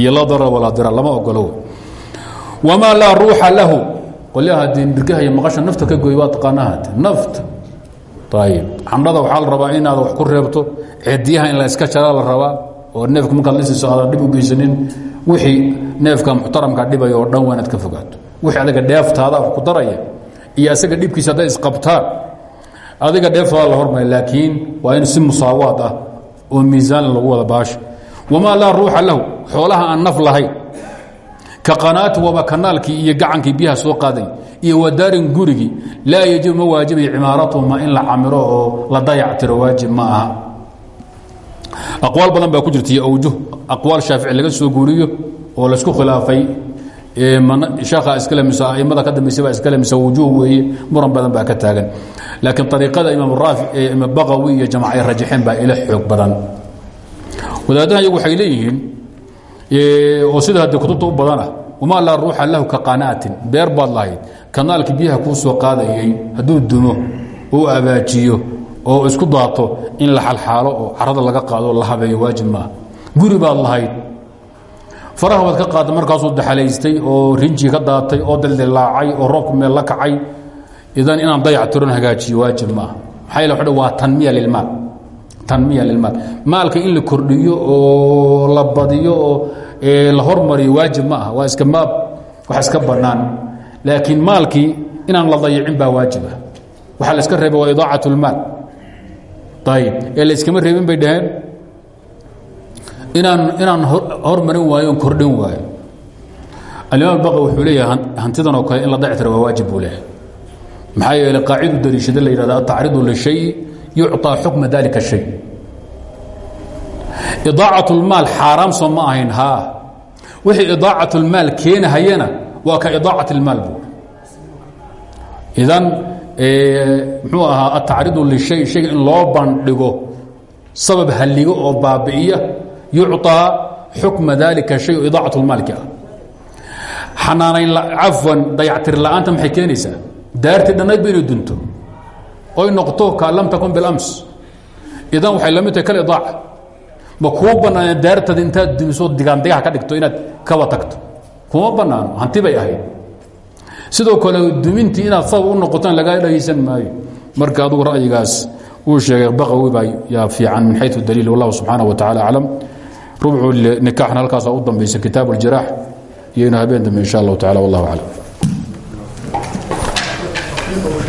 Iyo laa darar walaa lama ogolo wamaa laa ruuxa lahu. Qolyaha dee nirkahaya maqasha nafta ka gooy waa taqaanahat nafta. Ayib candhada waxaa la rabaa inaad wax ku reebto ceediyaha in la iska jaraa la rabaa oo neefka markaad lisiso aadan dhib u geysanin wixii neefka muxtaramka dhibaya dhan waa ka fogaato. Wixii adiga dheeftaada ku daraya iyo asaga dhibkiisa hadday isqabtaan adiga dheeftaada la hormaya laakiin waa in si musaawaad ah oo miisaan lagu wada baasha wamaa laa ruuxa lahu xoolaha aan naf lahayn ka qanaati waba kanaalkii iyo gacankii biyaha soo qaaday iyo wadaarin gurigii laa yajibu ma waajibay cimaaratuhuma in la camiro oo la dayactiro waajib ma aha. Aqwaal badan baa ku jirta awjuh aqwaal shaafici laga soo guuriyo oo la isku khilaafay sheekha iskale mise aimada ka dambaysa baa iskale mise wujuh weeye muran badan baa ka taagan. Laakiin ariiqada imaam raafi imaam baqawi iyo jamac ay baa ila xoog badan. Wadaadaha iyagu waxay leeyihiin oo sida haddee kutubta u badanah wamaa laa ruuxa lahu ka qanaatin beer baad lahayd kanaalkii biyaha kuu soo qaadayay hadduu dumo uu abaajiyo oo isku daato in la xalxaalo oo carada laga qaado la habeeyo waajib maaha. Guri baad lahayd faraha baad ka qaadda markaasuu daxalaystay oo rinji ka daatay oo dildilaacay oo roobku meel la kacay. Idan inaan dayac tiron hagaajiyo waajib maaha. Maxaa waa tanmiya lilmaal tanmiya lilmaal maalka in la kordhiyo oo la badiyo oo la hormariyo waajib ma waa iska maab wax iska bannaan laakiin maalkii inaan la dayicin baa waajiba waxaa la iska reeba waa idaacat اlmaal ayib ee la iskama reebin bay dhaheen inaan inaan hormarin waayo on kordhin waayo alimaam baqi wuxuu leeyahay hantidan oo kale in la dayactira waa waajib buu leeyahay maxaa yeeley qaacidu dariishada la yidhahda atacridu lishay yucطى xukma dalika الshay idaacaة اlmaal xaaraam soo ma ahayn haa wixii idaacaة اlmaal keenahayana waa ka idaacaة اlmaal bu idan muxuu ahaa atacridu lishay shayga in loo bandhigo sabab halligo oo baabi'iya yucطىa xukma dalika shay o idaacaة اlmaalki ah xanaanayn cafwan dayactir la'aanta maxay keenaysaa daartii dhannayd ba inay dunto oy noqto ka lam takun bilams idan waxay la mid tahay kal idaaca ma kuu bannaana daartada intaad dumiso digaandigaha ka dhigto inaad kaba tagto kuma bannaano hanti bay ahayd sidoo kale dumintii inaad sabab u noqotaan lagaa dhagaysan maayo marka adugu ra'yigaas uu sheegay baqawi baa yaa fiican min xayu daliil wallahu subxaanaه wa tacala aclam rubcu nikaxna halkaasa u dambaysa kitaab اljiraax iyo inu habeen dambe insha allahu tacala wallah aclam